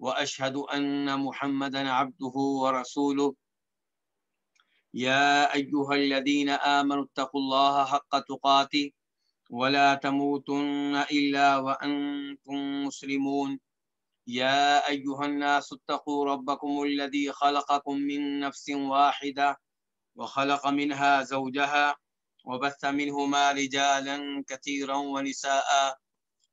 وأشهد أن محمدا عبده ورسوله. يا أيها الذين آمنوا اتقوا الله حق تقاته ولا تموتن إلا وأنتم مسلمون. يا أيها الناس اتقوا ربكم الذي خلقكم من نفس واحدة وخلق منها زوجها وبث منهما رجالا كثيرا ونساء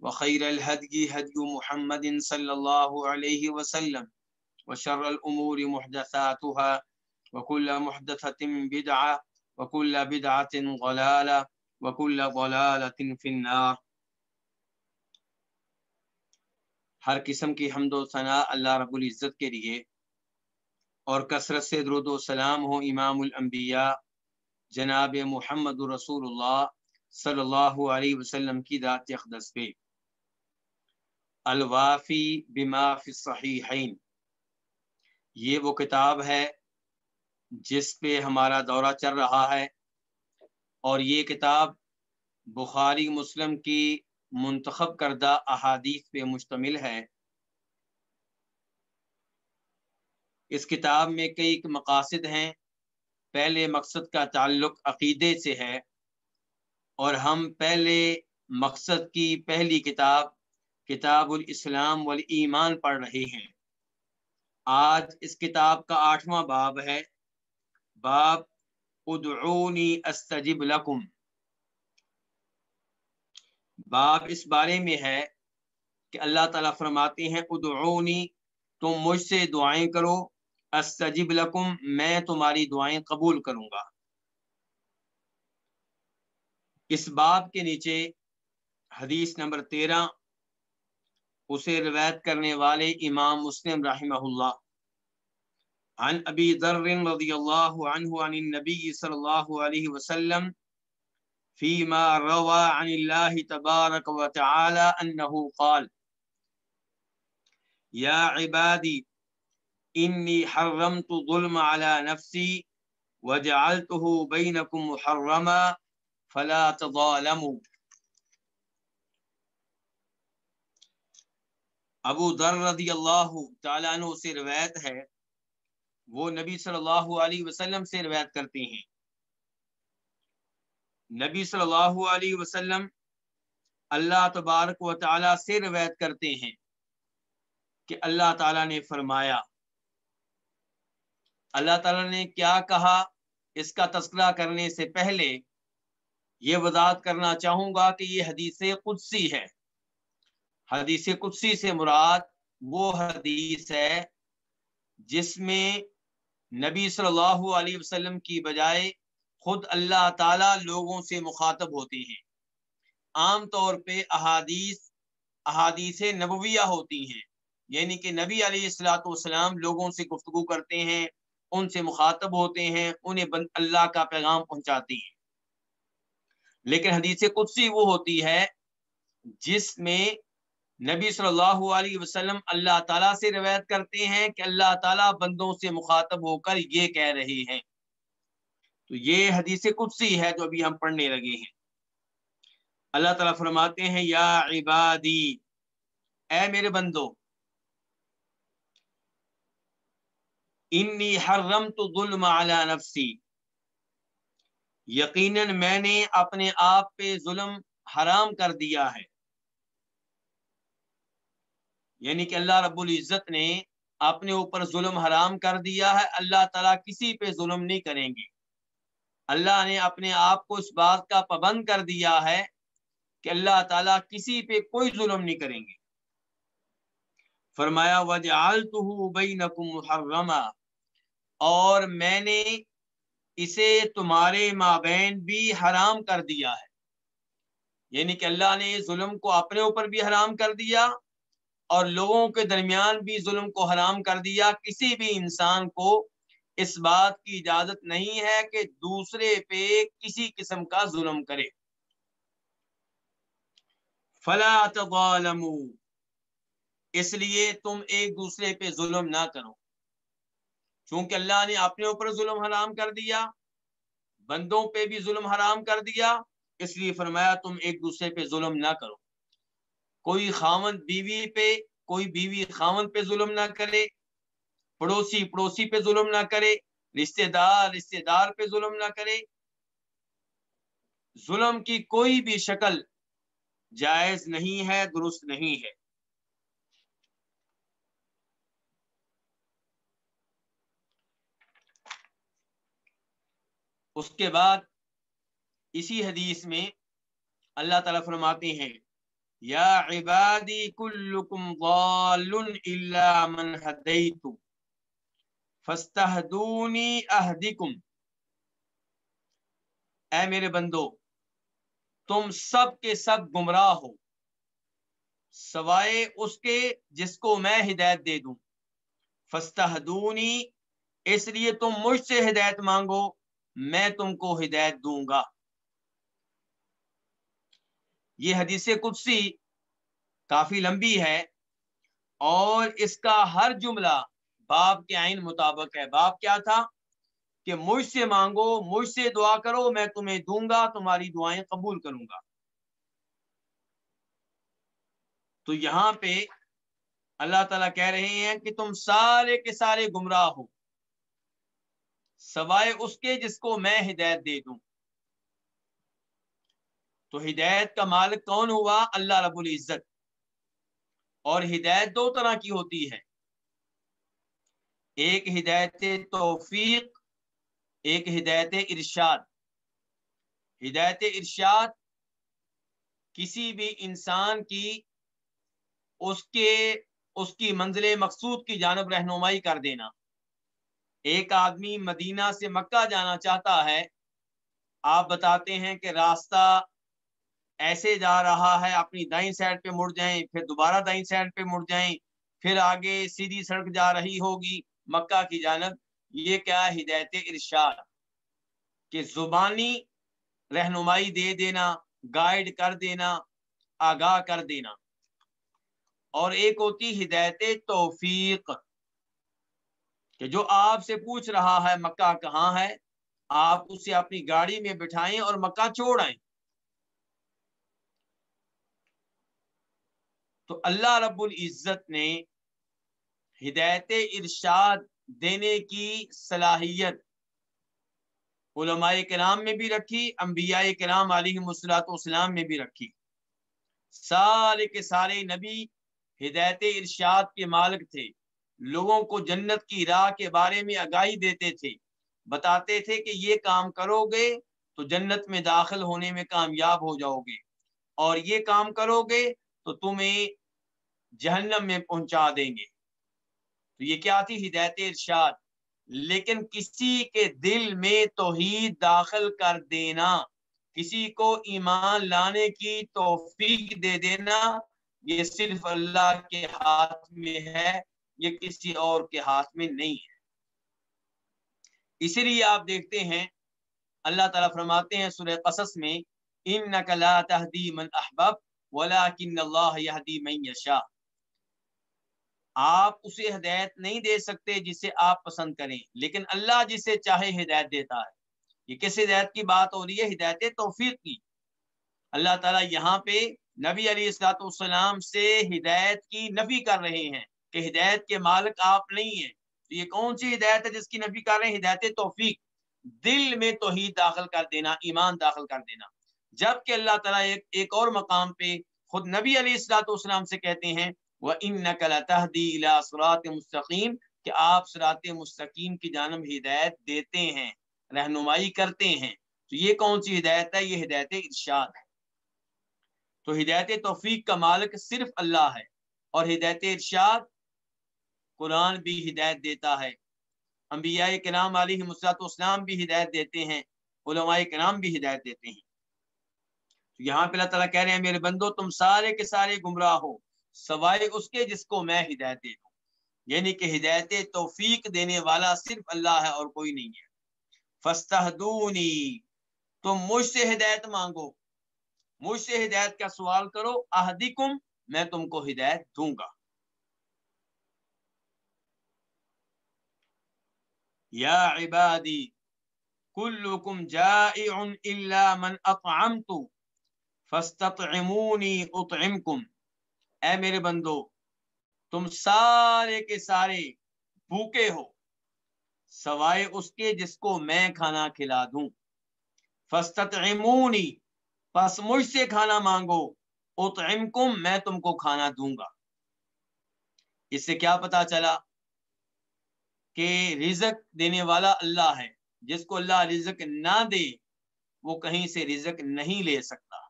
وخير الهدي هدي محمد صلى الله عليه وسلم وشر الأمور محدثاتها وكل محدثة بدعة وكل بدعة ضلالة وكل ضلالة في النار. ہر قسم کی حمد و ثناء اللہ رب العزت کے لیے اور کثرت سے درود و سلام ہو امام الانبیاء جناب محمد رسول اللہ صلی اللہ علیہ وسلم کی ذات اقدس پہ۔ الوافی بما فی الصحیحین۔ یہ وہ کتاب ہے جس پہ ہمارا دورہ چل رہا ہے۔ اور یہ کتاب بخاری مسلم کی منتخب کردہ احادیث پہ مشتمل ہے۔ اس کتاب میں کئی مقاصد ہیں۔ پہلے مقصد کا تعلق عقیدے سے ہے۔ اور ہم پہلے مقصد کی پہلی کتاب کتاب الاسلام والایمان پڑھ رہے ہیں۔ آج اس کتاب کا آٹھواں باب ہے۔ باب ادعونی استجب لکم۔ باب اس بارے میں ہے کہ اللہ تعالیٰ فرماتے ہیں، ادعونی، تم مجھ سے دعائیں کرو، استجب لکم، میں تمہاری دعائیں قبول کروں گا۔ اس باب کے نیچے حدیث نمبر تیرہ اسے روایت کرنے والے امام مسلم رحمہ اللہ۔ عن ابی ذر رضی اللہ عنہ عن النبی صلی اللہ علیہ وسلم فيما روى عن الله تبارك وتعالى أنه قال يا عبادي إني حرمت ظلم على نفسي وجعلته بينكم محرما فلا تظالموا۔ ابو ذر رضی اللہ تعالیٰ عنہ سے روایت ہے، وہ نبی صلی اللہ علیہ وسلم سے روایت کرتے ہیں۔ نبی صلی اللہ علیہ وسلم اللہ تبارک و تعالیٰ سے روایت کرتے ہیں کہ اللہ تعالیٰ نے فرمایا، اللہ تعالیٰ نے کیا کہا اس کا تذکرہ کرنے سے پہلے یہ وضاحت کرنا چاہوں گا کہ یہ حدیث قدسی ہے۔ حدیث قدسی سے مراد وہ حدیث ہے جس میں نبی صلی اللہ علیہ وسلم کی بجائے خود اللہ تعالیٰ لوگوں سے مخاطب ہوتے ہیں۔ عام طور پہ احادیث احادیث نبویہ ہوتی ہیں۔ یعنی کہ نبی علیہ السلاۃ والسلام لوگوں سے گفتگو کرتے ہیں، ان سے مخاطب ہوتے ہیں، انہیں اللہ کا پیغام پہنچاتے ہیں۔ لیکن حدیث قدسی وہ ہوتی ہے جس میں نبی صلی اللہ علیہ وسلم اللہ تعالیٰ سے روایت کرتے ہیں کہ اللہ تعالیٰ بندوں سے مخاطب ہو کر یہ کہہ رہے ہیں۔ تو یہ حدیث قدسی ہے جو ابھی ہم پڑھنے لگے ہیں۔ اللہ تعالیٰ فرماتے ہیں، یا عبادی، اے میرے بندو، انی حرمت ظلم علی نفسی۔ یقیناً میں نے اپنے آپ پہ ظلم حرام کر دیا ہے۔ یعنی کہ اللہ رب العزت نے اپنے اوپر ظلم حرام کر دیا ہے، اللہ تعالیٰ کسی پہ ظلم نہیں کریں گے۔ اللہ نے اپنے آپ کو اس بات کا پابند کر دیا ہے کہ اللہ تعالیٰ کسی پہ کوئی ظلم نہیں کریں گے۔ فرمایا، وجعلته بینکم محرما۔ اور میں نے اسے تمہارے مابین بھی حرام کر دیا ہے۔ یعنی کہ اللہ نے ظلم کو اپنے اوپر بھی حرام کر دیا اور لوگوں کے درمیان بھی ظلم کو حرام کر دیا، کسی بھی انسان کو اس بات کی اجازت نہیں ہے کہ دوسرے پہ کسی قسم کا ظلم کرے۔ فلا تظالموا اس لیے تم ایک دوسرے پہ ظلم نہ کرو۔ چونکہ اللہ نے اپنے اوپر ظلم حرام کر دیا، بندوں پہ بھی ظلم حرام کر دیا، اس لیے فرمایا تم ایک دوسرے پہ ظلم نہ کرو۔ کوئی خامن بیوی پہ، کوئی بیوی خامن پہ ظلم نہ کرے، پڑوسی پڑوسی پہ ظلم نہ کرے، رشتہ دار رشتہ دار پہ ظلم نہ کرے۔ ظلم کی کوئی بھی شکل جائز نہیں ہے، درست نہیں ہے۔ اس کے بعد اسی حدیث میں اللہ تعالیٰ فرماتے ہیں یا عبادی کلکم ضال الا من ہدیت فاستہدونی اہدکم اے میرے بندو، تم سب کے سب گمراہ ہو، سوائے اس کے جس کو میں ہدایت دے دوں۔ فستہدونی اس لیے تم مجھ سے ہدایت مانگو، میں تم کو ہدایت دوں گا۔ یہ حدیث قدسی کافی لمبی ہے اور اس کا ہر جملہ باپ کے آئین مطابق ہے۔ باپ کیا تھا؟ کہ مجھ سے مانگو، مجھ سے دعا کرو، میں تمہیں دوں گا، تمہاری دعائیں قبول کروں گا۔ تو یہاں پہ اللہ تعالیٰ کہہ رہے ہیں کہ تم سارے کے سارے گمراہ ہو، سوائے اس کے جس کو میں ہدایت دے دوں۔ تو ہدایت کا مالک کون ہوا؟ اللہ رب العزت۔ اور ہدایت دو طرح کی ہوتی ہے۔ ایک ہدایت توفیق، ایک ہدایت ارشاد۔ ہدایت ارشاد کسی بھی انسان کی اس کے، اس کی منزل مقصود کی جانب رہنمائی کر دینا۔ ایک آدمی مدینہ سے مکہ جانا چاہتا ہے، آپ بتاتے ہیں کہ راستہ ایسے جا رہا ہے، اپنی دائیں سائڈ پہ مڑ جائیں، پھر دوبارہ دائیں سائڈ پہ مڑ جائیں، پھر آگے سیدھی سڑک جا رہی ہوگی مکہ کی جانب۔ یہ کیا ہدایت ارشاد؟ کہ زبانی رہنمائی دے دینا گائیڈ کر دینا، آگاہ کر دینا۔ اور ایک ہوتی ہدایت توفیق، کہ جو آپ سے پوچھ رہا ہے مکہ کہاں ہے، آپ اسے اپنی گاڑی میں بٹھائیں اور مکہ چھوڑ آئیں۔ تو اللہ رب العزت نے ہدایت ارشاد دینے کی صلاحیت علماء کرام میں بھی رکھی، انبیاء کرام علیہ مسلاط اسلام میں بھی رکھی۔ سارے کے سارے نبی ہدایت ارشاد کے مالک تھے۔ لوگوں کو جنت کی راہ کے بارے میں آگاہی دیتے تھے۔ بتاتے تھے کہ یہ کام کرو گے تو جنت میں داخل ہونے میں کامیاب ہو جاؤ گے۔ اور یہ کام کرو گے تو تمہیں جہنم میں پہنچا دیں گے۔ تو یہ کیا تھی؟ ہدایت ارشاد۔ لیکن کسی کے دل میں توحید داخل کر دینا، کسی کو ایمان لانے کی توفیق دے دینا، یہ صرف اللہ کے ہاتھ میں ہے، یہ کسی اور کے ہاتھ میں نہیں ہے۔ اسی لیے آپ دیکھتے ہیں، اللہ تعالیٰ فرماتے ہیں سورہ قصص میں انک لا تہدی من احبب اللہ یہدی من یشاء۔ آپ اسے ہدایت نہیں دے سکتے جسے آپ پسند کریں۔ لیکن اللہ جسے چاہے ہدایت دیتا ہے۔ یہ کس ہدایت کی بات ہو رہی ہے؟ ہدایت توفیق کی۔ اللہ تعالیٰ یہاں پہ نبی علیہ السلاۃ والسلام سے ہدایت کی نفی کر رہے ہیں کہ ہدایت کے مالک آپ نہیں ہیں۔ تو یہ کون سی ہدایت ہے جس کی نبی کر رہے ہیں؟ ہدایت توفیق۔ دل میں توحید داخل کر دینا، ایمان داخل کر دینا۔ جبکہ اللہ تعالیٰ ایک ایک اور مقام پہ خود نبی علیہ السلاۃ والسلام سے کہتے ہیں وہ ان نقل صراط مستقیم کہ آپ صراط مستقیم کی جانب ہدایت دیتے ہیں، رہنمائی کرتے ہیں۔ تو یہ کون سی ہدایت ہے؟ یہ ہدایت ارشاد ہے۔ تو ہدایت توفیق کا مالک صرف اللہ ہے اور ہدایت ارشاد قرآن بھی ہدایت دیتا ہے۔ انبیاء کے نام علیہ مسلاط اسلام بھی ہدایت دیتے ہیں، علماء کے نام بھی ہدایت دیتے ہیں۔ یہاں پہ اللہ تعالیٰ کہہ رہے ہیں، میرے بندو، تم سارے کے سارے گمراہ ہو۔ سوائے اس کے جس کو میں ہدایت دے دوں۔ یعنی کہ ہدایت توفیق دینے والا صرف اللہ ہے اور کوئی نہیں ہے۔ فستحدونی تم مجھ سے ہدایت مانگو۔ مجھ سے ہدایت کا سوال کرو احدکم میں تم کو ہدایت دوں گا۔ یا عبادی، کلکم جائع الا من اطعمت، فاستطعمونی اطعمکم۔ اے میرے بندو، تم سارے کے سارے بھوکے ہو، سوائے اس کے جس کو میں کھانا کھلا دوں۔ فستطعمونی پس مجھ سے کھانا مانگو، اطعمکم، میں تم کو کھانا دوں گا۔ اس سے کیا پتا چلا کہ رزق دینے والا اللہ ہے۔ جس کو اللہ رزق نہ دے، وہ کہیں سے رزق نہیں لے سکتا۔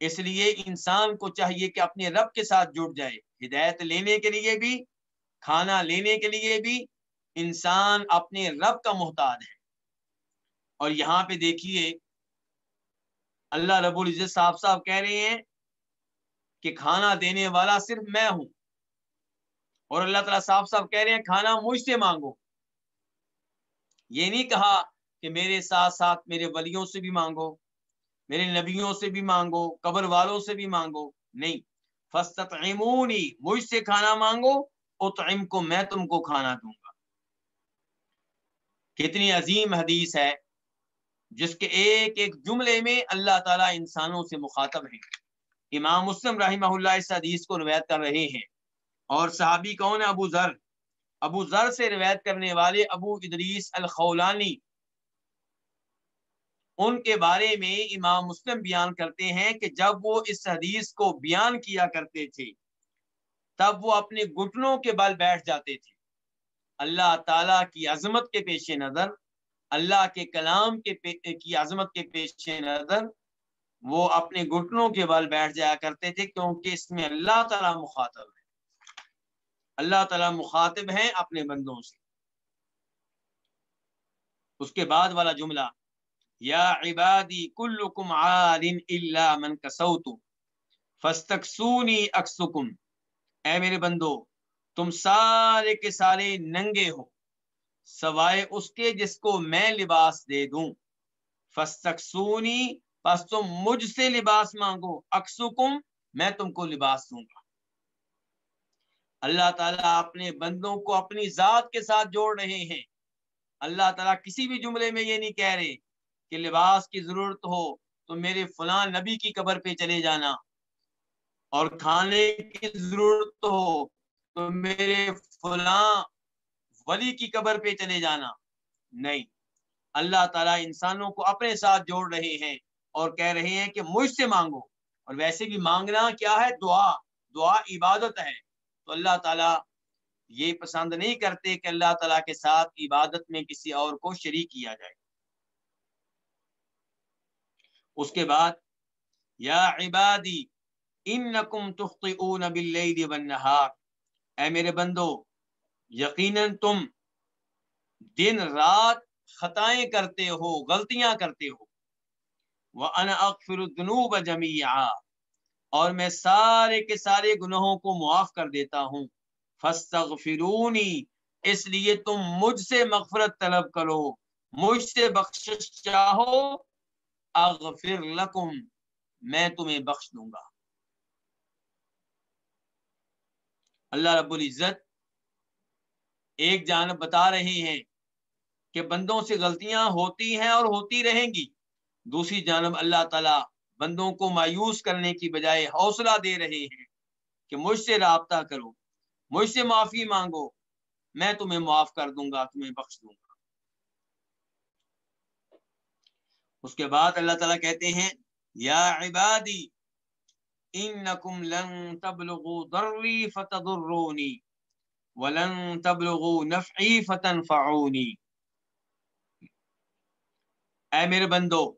اس لیے انسان کو چاہیے کہ اپنے رب کے ساتھ جڑ جائے، ہدایت لینے کے لیے بھی، کھانا لینے کے لیے بھی انسان اپنے رب کا محتاج ہے۔ اور یہاں پہ دیکھیے، اللہ رب العزت صاحب صاحب کہہ رہے ہیں کہ کھانا دینے والا صرف میں ہوں۔ اور اللہ تعالیٰ صاحب صاحب کہہ رہے ہیں، کھانا مجھ سے مانگو۔ یہ نہیں کہا کہ میرے ساتھ ساتھ میرے ولیوں سے بھی مانگو۔ میرے نبیوں سے بھی مانگو، قبر والوں سے بھی مانگو۔ نہیں فستطعمونی مجھ سے کھانا مانگو اطعم کو میں تم کو کھانا دوں گا۔ کتنی عظیم حدیث ہے، جس کے ایک ایک جملے میں اللہ تعالیٰ انسانوں سے مخاطب ہے امام مسلم رحمہ اللہ اس حدیث کو روایت کر رہے ہیں۔ اور صحابی کون ہے ابو ذر۔ ابو ذر سے روایت کرنے والے ابو ادریس الخولانی ان کے بارے میں امام مسلم بیان کرتے ہیں کہ جب وہ اس حدیث کو بیان کیا کرتے تھے، تب وہ اپنے گھٹنوں کے بل بیٹھ جاتے تھے۔ اللہ تعالی کی عظمت کے پیش نظر، اللہ کے کلام کے کی عظمت کے پیش نظر وہ اپنے گھٹنوں کے بل بیٹھ جایا کرتے تھے، کیونکہ اس میں اللہ تعالیٰ مخاطب ہے۔ اللہ تعالیٰ مخاطب ہیں اپنے بندوں سے۔ اس کے بعد والا جملہ یا عبادی کلکم عار الا من کسوت فاستکسونی اکسکم۔ اے میرے بندو، تم سارے کے سارے ننگے ہو، سوائے اس کے جس کو میں لباس دے دوں۔ فاستکسونی، پس تم مجھ سے لباس مانگو، اکسکم، میں تم کو لباس دوں گا۔ اللہ تعالیٰ اپنے بندوں کو اپنی ذات کے ساتھ جوڑ رہے ہیں۔ اللہ تعالیٰ کسی بھی جملے میں یہ نہیں کہہ رہے کہ لباس کی ضرورت ہو تو میرے فلاں نبی کی قبر پہ چلے جانا۔ اور کھانے کی ضرورت ہو تو میرے فلاں ولی کی قبر پہ چلے جانا۔ نہیں، اللہ تعالیٰ انسانوں کو اپنے ساتھ جوڑ رہے ہیں اور کہہ رہے ہیں کہ مجھ سے مانگو۔ اور ویسے بھی مانگنا کیا ہے؟ دعا۔ دعا عبادت ہے۔ تو اللہ تعالیٰ یہ پسند نہیں کرتے کہ اللہ تعالیٰ کے ساتھ عبادت میں کسی اور کو شریک کیا جائے۔ اس کے بعد، یا عبادی، انکم تخطئون باللیل والنہار۔ اے میرے بندو، یقیناً تم دن رات خطائیں کرتے ہو، غلطیاں کرتے ہو۔ وَأَنَا أَغْفِرُ الذُّنُوبَ جَمِيعًا۔ اور میں سارے کے سارے گناہوں کو معاف کر دیتا ہوں۔ فَاسْتَغْفِرُونِي، اس لیے تم مجھ سے مغفرت طلب کرو۔ مجھ سے بخشش چاہو اغفر لکم، میں تمہیں بخش دوں گا۔ اللہ رب العزت ایک جانب بتا رہے ہیں کہ بندوں سے غلطیاں ہوتی ہیں اور ہوتی رہیں گی۔ دوسری جانب اللہ تعالی بندوں کو مایوس کرنے کی بجائے حوصلہ دے رہے ہیں کہ مجھ سے رابطہ کرو، مجھ سے معافی مانگو، میں تمہیں معاف کر دوں گا، تمہیں بخش دوں گا۔ اس کے بعد اللہ تعالیٰ کہتے ہیں، یا عبادی، انکم لن تبلغوا ضرری فتضرونی، ولن تبلغوا نفعی فتنفعونی۔ اے میرے بندو،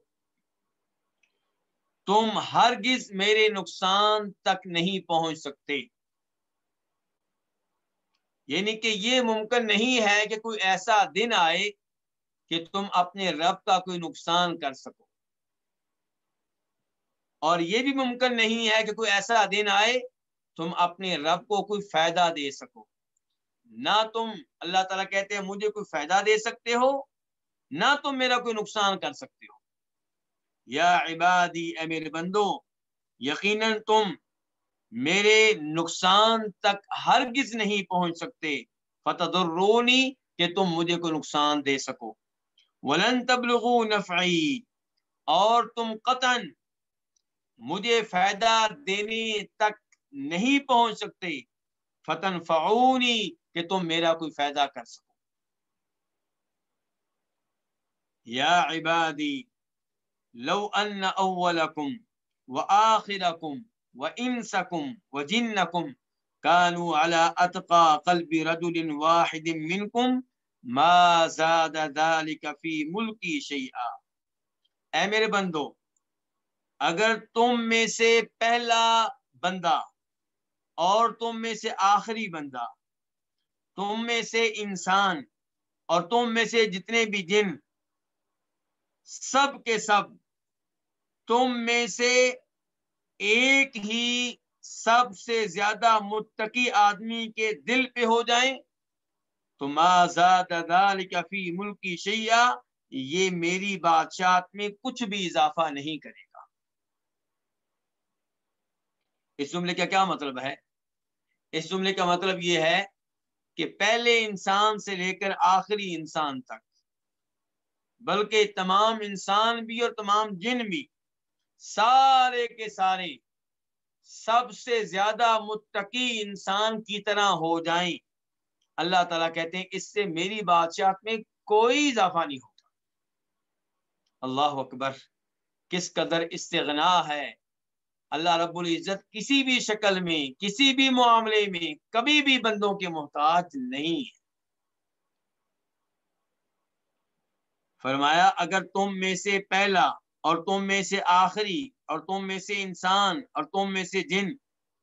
تم ہرگز میرے نقصان تک نہیں پہنچ سکتے۔ یعنی کہ یہ ممکن نہیں ہے کہ کوئی ایسا دن آئے کہ تم اپنے رب کا کوئی نقصان کر سکو۔ اور یہ بھی ممکن نہیں ہے کہ کوئی ایسا دن آئے، تم اپنے رب کو کوئی فائدہ دے سکو۔ نہ تم، اللہ تعالیٰ کہتے ہیں، مجھے کوئی فائدہ دے سکتے ہو، نہ تم میرا کوئی نقصان کر سکتے ہو۔ یا عبادی، اے میرے بندو، یقیناً تم میرے نقصان تک ہرگز نہیں پہنچ سکتے۔ فتح رونی کہ تم مجھے کوئی نقصان دے سکو۔ ولن تبلغو نفعی، اور تم قطن مجھے فائدہ دینے تک نہیں پہنچ سکتے۔ فتن فعونی کہ تم میرا کوئی فائدہ کر سکو۔ یا عبادی، لو ان اولکم وآخرکم وانسکم وجنکم كانوا على اتقى قلب رجل واحد منكم ما زاد ذلك في ملکی شیئا۔ اے میرے بندو، اگر تم میں سے پہلا بندہ اور تم میں سے آخری بندہ، تم میں سے انسان اور تم میں سے جتنے بھی جن، سب کے سب، تم میں سے ایک ہی سب سے زیادہ متقی آدمی کے دل پہ ہو جائیں تو فی ملکی شیعہ، یہ میری بادشاہت میں کچھ بھی اضافہ نہیں کرے گا۔ اس جملے کا کیا مطلب ہے؟ اس جملے کا مطلب یہ ہے کہ پہلے انسان سے لے کر آخری انسان تک، بلکہ تمام انسان بھی اور تمام جن بھی، سارے کے سارے سب سے زیادہ متقی انسان کی طرح ہو جائیں۔ اللہ تعالیٰ کہتے ہیں اس سے میری بادشاہت میں کوئی اضافہ نہیں ہوگا۔ اللہ اکبر، کس قدر استغنا ہے۔ اللہ رب العزت کسی بھی شکل میں، کسی بھی معاملے میں کبھی بھی بندوں کے محتاج نہیں ہے۔ فرمایا، اگر تم میں سے پہلا اور تم میں سے آخری اور تم میں سے انسان اور تم میں سے جن،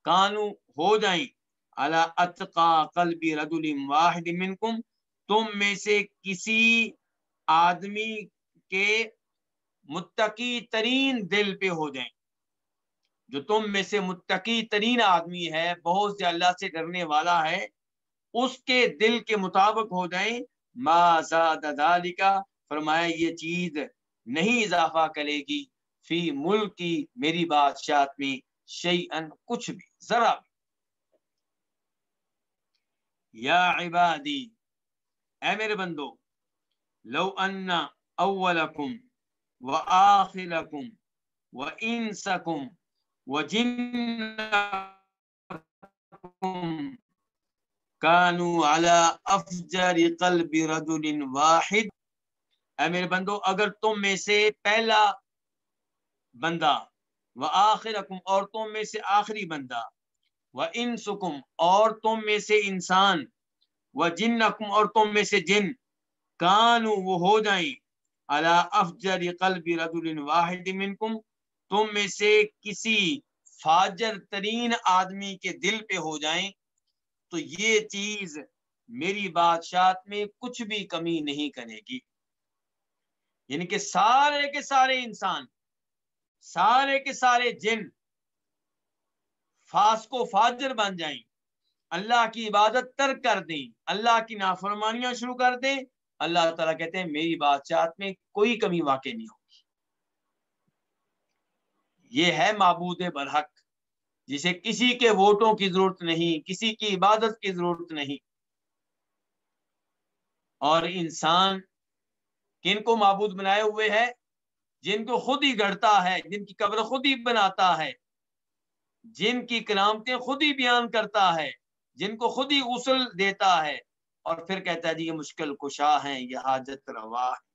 کانو ہو جائیں اللہ اتقا قلبی رجل واحد منکم تم میں سے کسی آدمی کے متقی ترین دل پہ ہو جائیں۔ جو تم میں سے متقی ترین آدمی ہے، بہت سے اللہ سے ڈرنے والا ہے، اس کے دل کے مطابق ہو جائیں۔ ما زاد ذالکا فرمایا، یہ چیز نہیں اضافہ کرے گی۔ فی ملک کی میری بادشاہت میں شی ان کچھ بھی ذرا بھی۔ یا عبادی، اے میرے بندو، لو ان اولکم و آخرکم و انسکم علی افجر قلب رجل واحد۔ اے میرے بندو، اگر تم میں سے پہلا بندہ و آخر اور تم میں سے آخری بندہ و ان سکم اور تم میں سے انسان و جن اور تم میں سے جن، کانو، وہ ہو جائیں۔ اللہ افجر قلب رجل واحد منکم تم میں سے کسی فاجر ترین آدمی کے دل پہ ہو جائیں۔ تو یہ چیز میری بادشاہت میں کچھ بھی کمی نہیں کرے گی۔ یعنی کہ سارے کے سارے انسان، سارے کے سارے جن فاس کو فاجر بن جائیں۔ اللہ کی عبادت تر کر دیں۔ اللہ کی نافرمانیاں شروع کر دیں۔ اللہ تعالیٰ کہتے ہیں، میری بادشاہت میں کوئی کمی واقع نہیں ہوگی۔ یہ ہے معبود برحق، جسے کسی کے ووٹوں کی ضرورت نہیں، کسی کی عبادت کی ضرورت نہیں۔ اور انسان کن کو معبود بنائے ہوئے ہے؟ جن کو خود ہی گڑتا ہے، جن کی قبر خود ہی بناتا ہے۔ جن کی کرامتیں خود ہی بیان کرتا ہے، جن کو خود ہی غسل دیتا ہے۔ اور پھر کہتا ہے جی یہ مشکل کشا ہیں، یہ حاجت روا ہے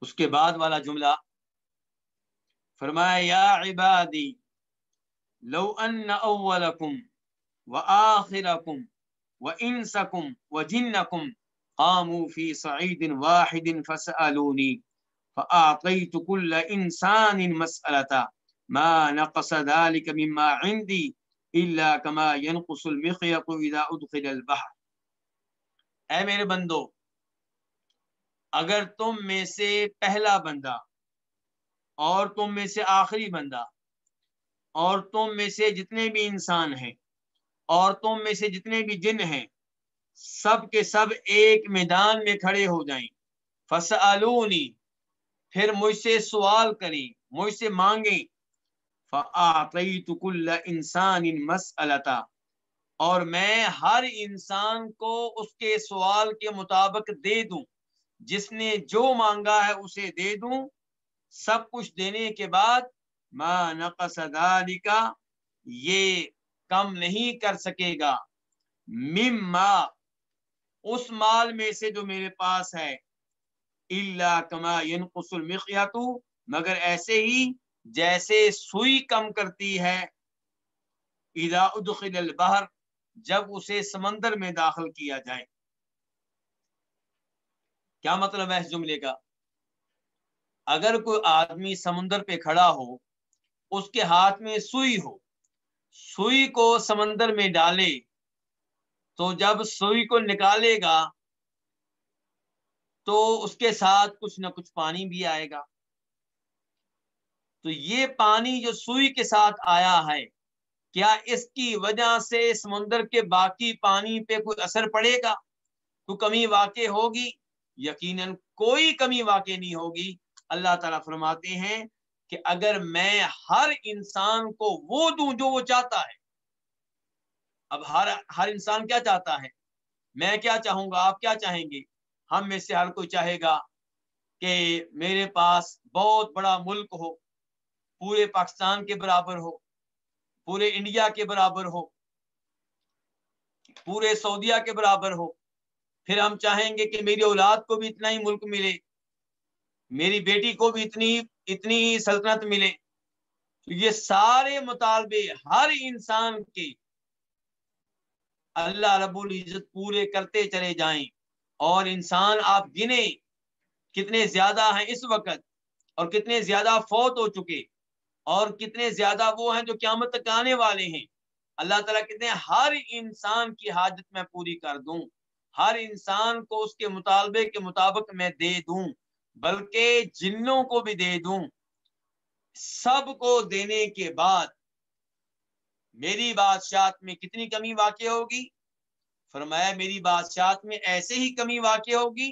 اس کے بعد والا جملہ، فرمایا، یا عبادی، لو ان اولکم وآخرکم وانسکم وجنکم قاموا في صعيد واحد فسألوني فأعطيت كل إنسان مسألة ما نقص ذلك مما عندي إلا كما ينقص المخيط إذا أدخل البحر۔ اے میرے بندو، اگر تم میں سے پہلا بندہ اور تم میں سے آخری بندہ اور تم میں سے جتنے بھی انسان ہیں اور تم میں سے جتنے بھی جن ہیں، سب کے سب ایک میدان میں کھڑے ہو جائیں۔ فسألونی پھر مجھ سے سوال کریں مجھ سے مانگیں فَأَعْطَيْتُ كُلَّ إِنسَانٍ مَسْأَلَةً اور میں ہر انسان کو اس کے سوال کے مطابق دے دوں۔ جس نے جو مانگا ہے اسے دے دوں۔ سب کچھ دینے کے بعد ما نقص ذالک یہ کم نہیں کر سکے گا۔ مما۔ اس مال میں سے جو میرے پاس ہے۔ اللہ کما ينقص المخیات مگر ایسے ہی جیسے سوئی کم کرتی ہے۔ اذا ادخل البحر، جب اسے سمندر میں داخل کیا جائے۔ کیا مطلب ہے اس جملے کا؟ اگر کوئی آدمی سمندر پہ کھڑا ہو، اس کے ہاتھ میں سوئی ہو، سوئی کو سمندر میں ڈالے، تو جب سوئی کو نکالے گا تو اس کے ساتھ کچھ نہ کچھ پانی بھی آئے گا۔ تو یہ پانی جو سوئی کے ساتھ آیا ہے، کیا اس کی وجہ سے سمندر کے باقی پانی پہ کوئی اثر پڑے گا؟ تو کمی واقع ہوگی؟ یقیناً کوئی کمی واقع نہیں ہوگی۔ اللہ تعالیٰ فرماتے ہیں کہ اگر میں ہر انسان کو وہ دوں جو وہ چاہتا ہے، اب ہر ہر انسان کیا چاہتا ہے؟ میں کیا چاہوں گا؟ آپ کیا چاہیں گے؟ ہم میں سے ہر کوئی چاہے گا کہ میرے پاس بہت بڑا ملک ہو، پورے پاکستان کے برابر ہو، پورے انڈیا کے برابر ہو، پورے سعودیہ کے برابر ہو۔ پھر ہم چاہیں گے کہ میری اولاد کو بھی اتنا ہی ملک ملے، میری بیٹی کو بھی اتنی اتنی ہی سلطنت ملے۔ یہ سارے مطالبے ہر انسان کے اللہ رب العزت پورے کرتے چلے جائیں۔ اور انسان آپ گنے کتنے زیادہ ہیں اس وقت اور کتنے زیادہ فوت ہو چکے اور کتنے زیادہ وہ ہیں جو قیامت تک آنے والے ہیں۔ اللہ تعالیٰ کہتے ہیں، ہر انسان کی حاجت میں پوری کر دوں۔ ہر انسان کو اس کے مطالبے کے مطابق میں دے دوں، بلکہ جنوں کو بھی دے دوں۔ سب کو دینے کے بعد میری بادشاہت میں کتنی کمی واقع ہوگی؟ فرمایا میری بادشاہت میں ایسے ہی کمی واقع ہوگی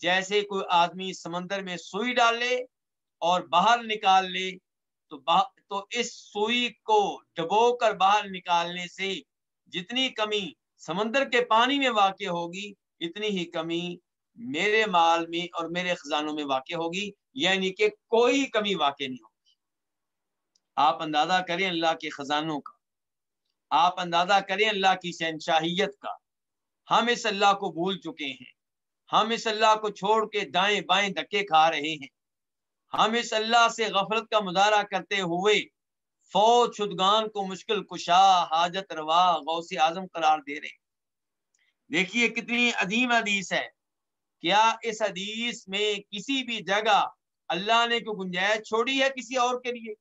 جیسے کوئی آدمی سمندر میں سوئی ڈال لے اور باہر نکال لے تو تو اس سوئی کو ڈبو کر باہر نکالنے سے جتنی کمی سمندر کے پانی میں واقع ہوگی، اتنی ہی کمی میرے مال میں اور میرے خزانوں میں واقع ہوگی یعنی کہ کوئی کمی واقع نہیں ہوگی۔ آپ اندازہ کریں اللہ کے خزانوں کا۔ آپ اندازہ کریں اللہ کی شہنشاہیت کا۔ ہم اس اللہ کو بھول چکے ہیں۔ ہم اس اللہ کو چھوڑ کے دائیں بائیں دھکے کھا رہے ہیں۔ ہم اس اللہ سے غفلت کا مظاہرہ کرتے ہوئے فوج شدگان کو مشکل کشا حاجت روا غوث اعظم قرار دے رہے دیکھیے کتنی عظیم حدیث ہے۔ کیا اس حدیث میں کسی بھی جگہ اللہ نے کوئی گنجائش چھوڑی ہے کسی اور کے لیے؟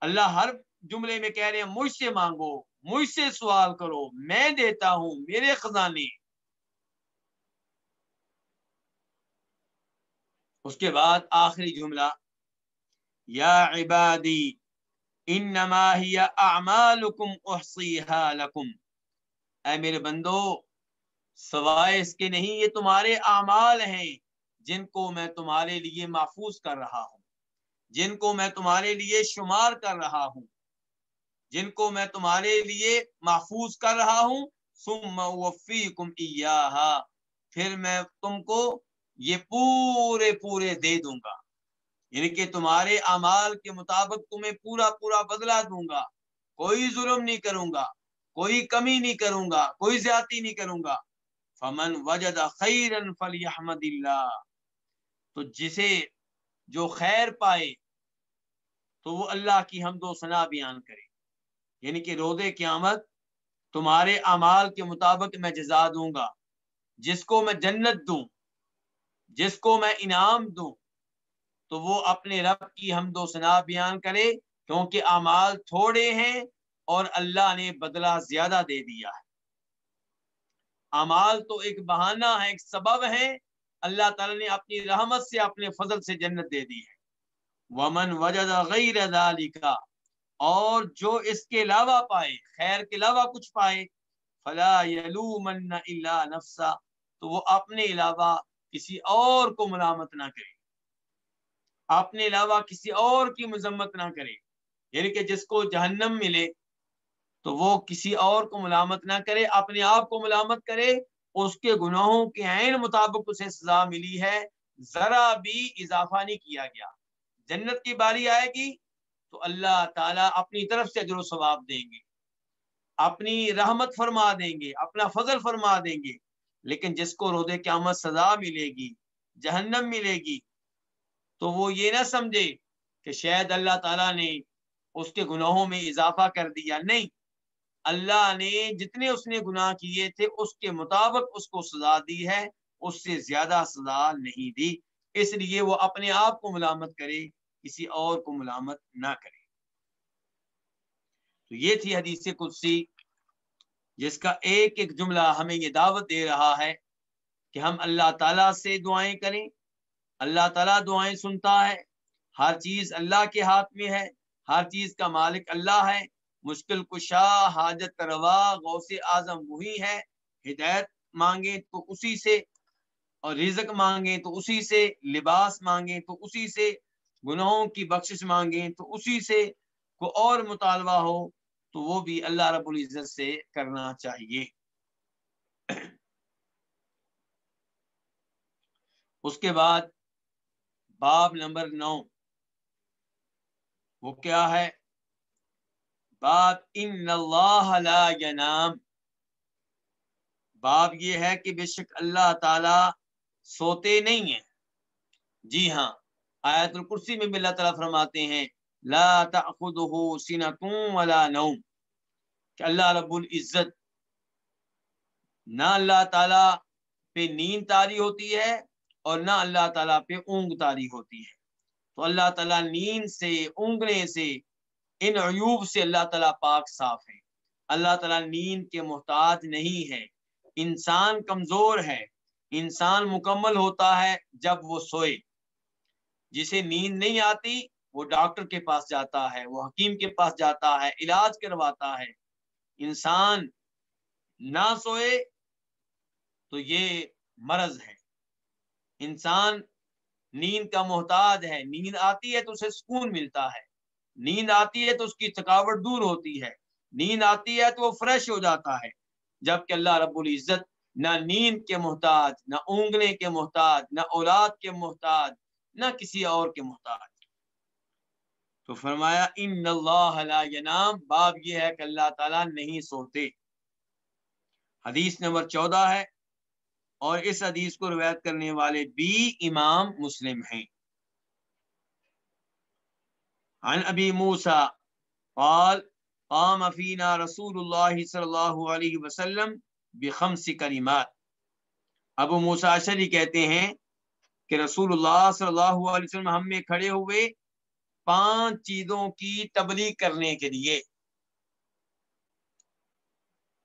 اللہ ہر جملے میں کہہ رہے ہیں، مجھ سے مانگو، مجھ سے سوال کرو، میں دیتا ہوں، میرے خزانے۔ اس کے بعد آخری جملہ، یا عبادی، انما ہی اعمالکم احصیہا لکم۔ اے میرے بندو، سوائے اس کے نہیں، یہ تمہارے اعمال ہیں جن کو میں تمہارے لیے محفوظ کر رہا ہوں، جن کو میں تمہارے لیے شمار کر رہا ہوں۔ جن کو میں تمہارے لیے محفوظ کر رہا ہوں، ثم پھر میں تم کو یہ پورے پورے دے دوں گا۔ یعنی کہ تمہارے اعمال کے مطابق تمہیں پورا پورا بدلا دوں گا۔ کوئی ظلم نہیں کروں گا، کوئی کمی نہیں کروں گا، کوئی زیادتی نہیں کروں گا۔ فمن وجد خیرن فلیحمد اللہ۔ تو جسے جو خیر پائے، تو وہ اللہ کی ہم دو ثنا بیان کرے۔ یعنی کہ رود قیامت تمہارے اعمال کے مطابق میں جزا دوں گا، جس کو میں جنت دوں، جس کو میں انعام دوں، تو وہ اپنے رب کی ہم دو ثنا بیان کرے، کیونکہ اعمال تھوڑے ہیں اور اللہ نے بدلہ زیادہ دے دیا ہے۔ اعمال تو ایک بہانہ ہے، ایک سبب ہے، اللہ تعالیٰ نے اپنی رحمت سے اپنے فضل سے جنت دے دی ہے۔ ومن وجد غیر ذالکا اور جو اس کے علاوہ پائے، خیر کے علاوہ کچھ پائے، فلا یلومن الا نفسا، تو وہ اپنے علاوہ کسی اور کو ملامت نہ کرے۔ اپنے علاوہ کسی اور کی مذمت نہ کرے۔ یعنی کہ جس کو جہنم ملے، تو وہ کسی اور کو ملامت نہ کرے، اپنے آپ کو ملامت کرے۔ اس کے گناہوں کے عین مطابق اسے سزا ملی ہے۔ ذرا بھی اضافہ نہیں کیا گیا۔ جنت کی باری آئے گی تو اللہ تعالیٰ اپنی طرف سے اجر و ثواب دیں گے۔ اپنی رحمت فرما دیں گے، اپنا فضل فرما دیں گے۔ لیکن جس کو رود قیامت سزا ملے گی، جہنم ملے گی، تو وہ یہ نہ سمجھے کہ شاید اللہ تعالیٰ نے اس کے گناہوں میں اضافہ کر دیا۔ نہیں، اللہ نے جتنے اس نے گناہ کیے تھے، اس کے مطابق اس کو سزا دی ہے، اس سے زیادہ سزا نہیں دی۔ اس لیے وہ اپنے آپ کو ملامت کرے۔ کسی اور کو ملامت نہ کرے۔ تو یہ تھی حدیث قدسی، جس کا ایک ایک جملہ ہمیں یہ دعوت دے رہا ہے کہ ہم اللہ تعالیٰ سے دعائیں کریں۔ اللہ تعالیٰ دعائیں سنتا ہے، ہر چیز اللہ کے ہاتھ میں ہے، ہر چیز کا مالک اللہ ہے۔ مشکل کشا، حاجت روا، غوث اعظم وہی ہے ہدایت مانگے تو اسی سے، اور رزق مانگے تو اسی سے، لباس مانگے تو اسی سے گناہوں کی بخشش مانگے تو اسی سے کو اور مطالبہ ہو تو وہ بھی اللہ رب العزت سے کرنا چاہیے۔ اس کے بعد باب نمبر نو۔ وہ کیا ہے؟ باب ان اللہ لا ینام۔ باب یہ ہے کہ بے شک اللہ تعالی سوتے نہیں ہیں۔ جی ہاں۔ آیت الکرسی میں بھی اللہ تعالیٰ فرماتے ہیں، لا تأخذه سنة ولا نوم۔ کہ اللہ رب العزت نہ اللہ تعالیٰ پہ نیند تاری ہوتی ہے اور نہ اللہ تعالیٰ پہ اونگ تاری ہوتی ہے۔ تو اللہ تعالیٰ نیند سے، اونگنے سے، ان عیوب سے اللہ تعالیٰ پاک صاف ہے اللہ تعالیٰ نیند کے محتاج نہیں ہے۔ انسان کمزور ہے۔ انسان مکمل ہوتا ہے جب وہ سوئے۔ جسے نیند نہیں آتی، وہ ڈاکٹر کے پاس جاتا ہے، وہ حکیم کے پاس جاتا ہے، علاج کرواتا ہے۔ انسان نہ سوئے تو یہ مرض ہے۔ انسان نیند کا محتاج ہے۔ نیند آتی ہے تو اسے سکون ملتا ہے۔ نیند آتی ہے تو اس کی تھکاوٹ دور ہوتی ہے۔ نیند آتی ہے تو وہ فریش ہو جاتا ہے۔ جبکہ اللہ رب العزت نہ نیند کے محتاج، نہ اونگنے کے محتاج، نہ اولاد کے محتاج نہ کسی اور کے محتاج۔ تو فرمایا، ان اللہ لا ینام باب یہ ہے کہ اللہ تعالیٰ نہیں سوتے۔ حدیث نمبر چودہ ہے اور اس حدیث کو روایت کرنے والے بھی امام مسلم ہیں۔ عن ابی موسا قال، قام فینا رسول اللہ صلی اللہ علیہ وسلم بخمس کلمات ابو موسا شری کہتے ہیں کہ رسول اللہ صلی اللہ علیہ وسلم ہم میں کھڑے ہوئے پانچ چیزوں کی تبلیغ کرنے کے لیے۔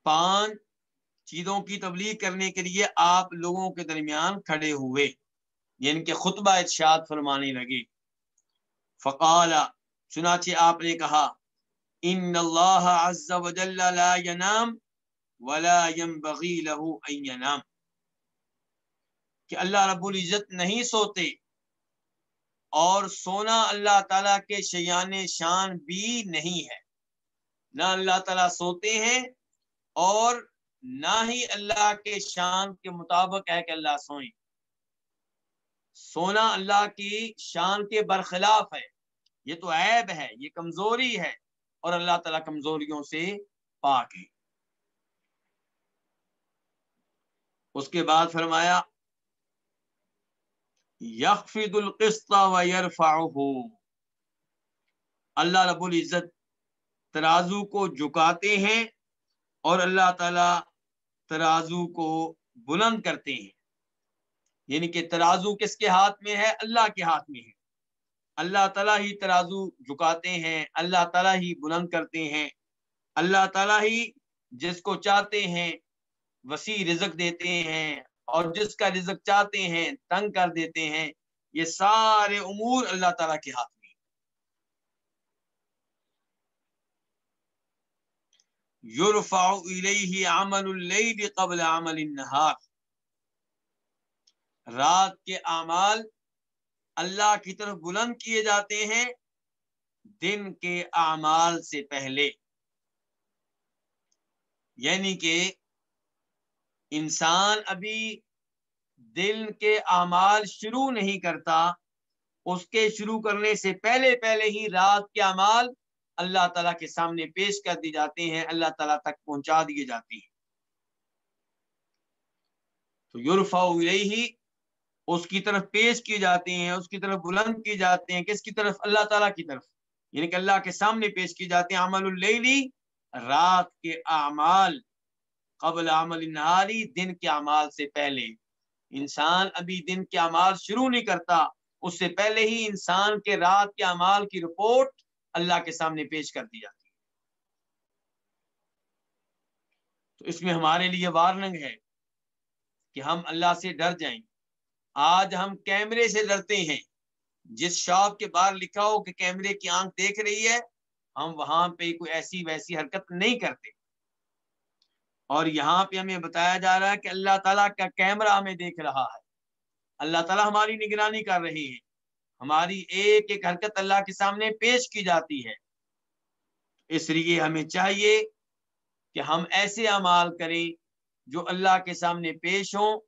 پانچ چیزوں کی تبلیغ کرنے کے لیے آپ لوگوں کے درمیان کھڑے ہوئے یعنی کہ خطبہ ارشاد فرمانے لگے۔ فقال، چنانچہ آپ نے کہا، ان اللہ عز و جل لا ینام ولا ينبغي له ان ينام کہ اللہ رب العزت نہیں سوتے اور سونا اللہ تعالیٰ کے شیان شان بھی نہیں ہے۔ نہ اللہ تعالیٰ سوتے ہیں اور نہ ہی اللہ کے شان کے مطابق ہے کہ اللہ سوئیں۔ سونا اللہ کی شان کے برخلاف ہے۔ یہ تو عیب ہے، یہ کمزوری ہے اور اللہ تعالیٰ کمزوریوں سے پاک ہے اس کے بعد فرمایا یخفض القسط و یرفعہ اللہ رب العزت ترازو کو جھکاتے ہیں اور اللہ تعالی ترازو کو بلند کرتے ہیں۔ یعنی کہ ترازو کس کے ہاتھ میں ہے؟ اللہ کے ہاتھ میں ہے۔ اللہ تعالیٰ ہی ترازو جھکاتے ہیں، اللہ تعالیٰ ہی بلند کرتے ہیں۔ اللہ تعالیٰ ہی جس کو چاہتے ہیں، وسیع رزق دیتے ہیں۔ اور جس کا رزق چاہتے ہیں، تنگ کر دیتے ہیں، یہ سارے امور اللہ تعالیٰ کے ہاتھ میں یورفا عمل اللیل قبل عمل النہار۔ رات کے اعمال اللہ کی طرف بلند کیے جاتے ہیں دن کے اعمال سے پہلے۔ یعنی کہ انسان ابھی دل کے اعمال شروع نہیں کرتا، اس کے شروع کرنے سے پہلے پہلے ہی رات کے اعمال اللہ تعالیٰ کے سامنے پیش کر دی جاتے ہیں، اللہ تعالیٰ تک پہنچا دیے جاتے ہیں۔ تو یورفا ہی اس کی طرف پیش کیے جاتے ہیں، اس کی طرف بلند کیے جاتے ہیں، کس کی طرف؟ اللہ تعالیٰ کی طرف۔ یعنی کہ اللہ کے سامنے پیش کی جاتے ہیں عمل اللیلی، رات کے اعمال۔ قبل عمل نہاری دن کے اعمال سے پہلے۔ انسان ابھی دن کے اعمال شروع نہیں کرتا، اس سے پہلے ہی انسان کے رات کے اعمال کی رپورٹ اللہ کے سامنے پیش کر دی جاتی ہے۔ تو اس میں ہمارے لیے وارننگ ہے کہ ہم اللہ سے ڈر جائیں۔ آج ہم کیمرے سے ڈرتے ہیں۔ جس شاپ کے باہر لکھا ہو کہ کیمرے کی آنکھ دیکھ رہی ہے، ہم وہاں پہ کوئی ایسی ویسی حرکت نہیں کرتے۔ اور یہاں پہ ہمیں بتایا جا رہا ہے کہ اللہ تعالیٰ کا کیمرہ ہمیں دیکھ رہا ہے۔ اللہ تعالیٰ ہماری نگرانی کر رہی ہے ہماری ایک ایک حرکت اللہ کے سامنے پیش کی جاتی ہے۔ اس لیے ہمیں چاہیے کہ ہم ایسے اعمال کریں جو اللہ کے سامنے پیش ہوں۔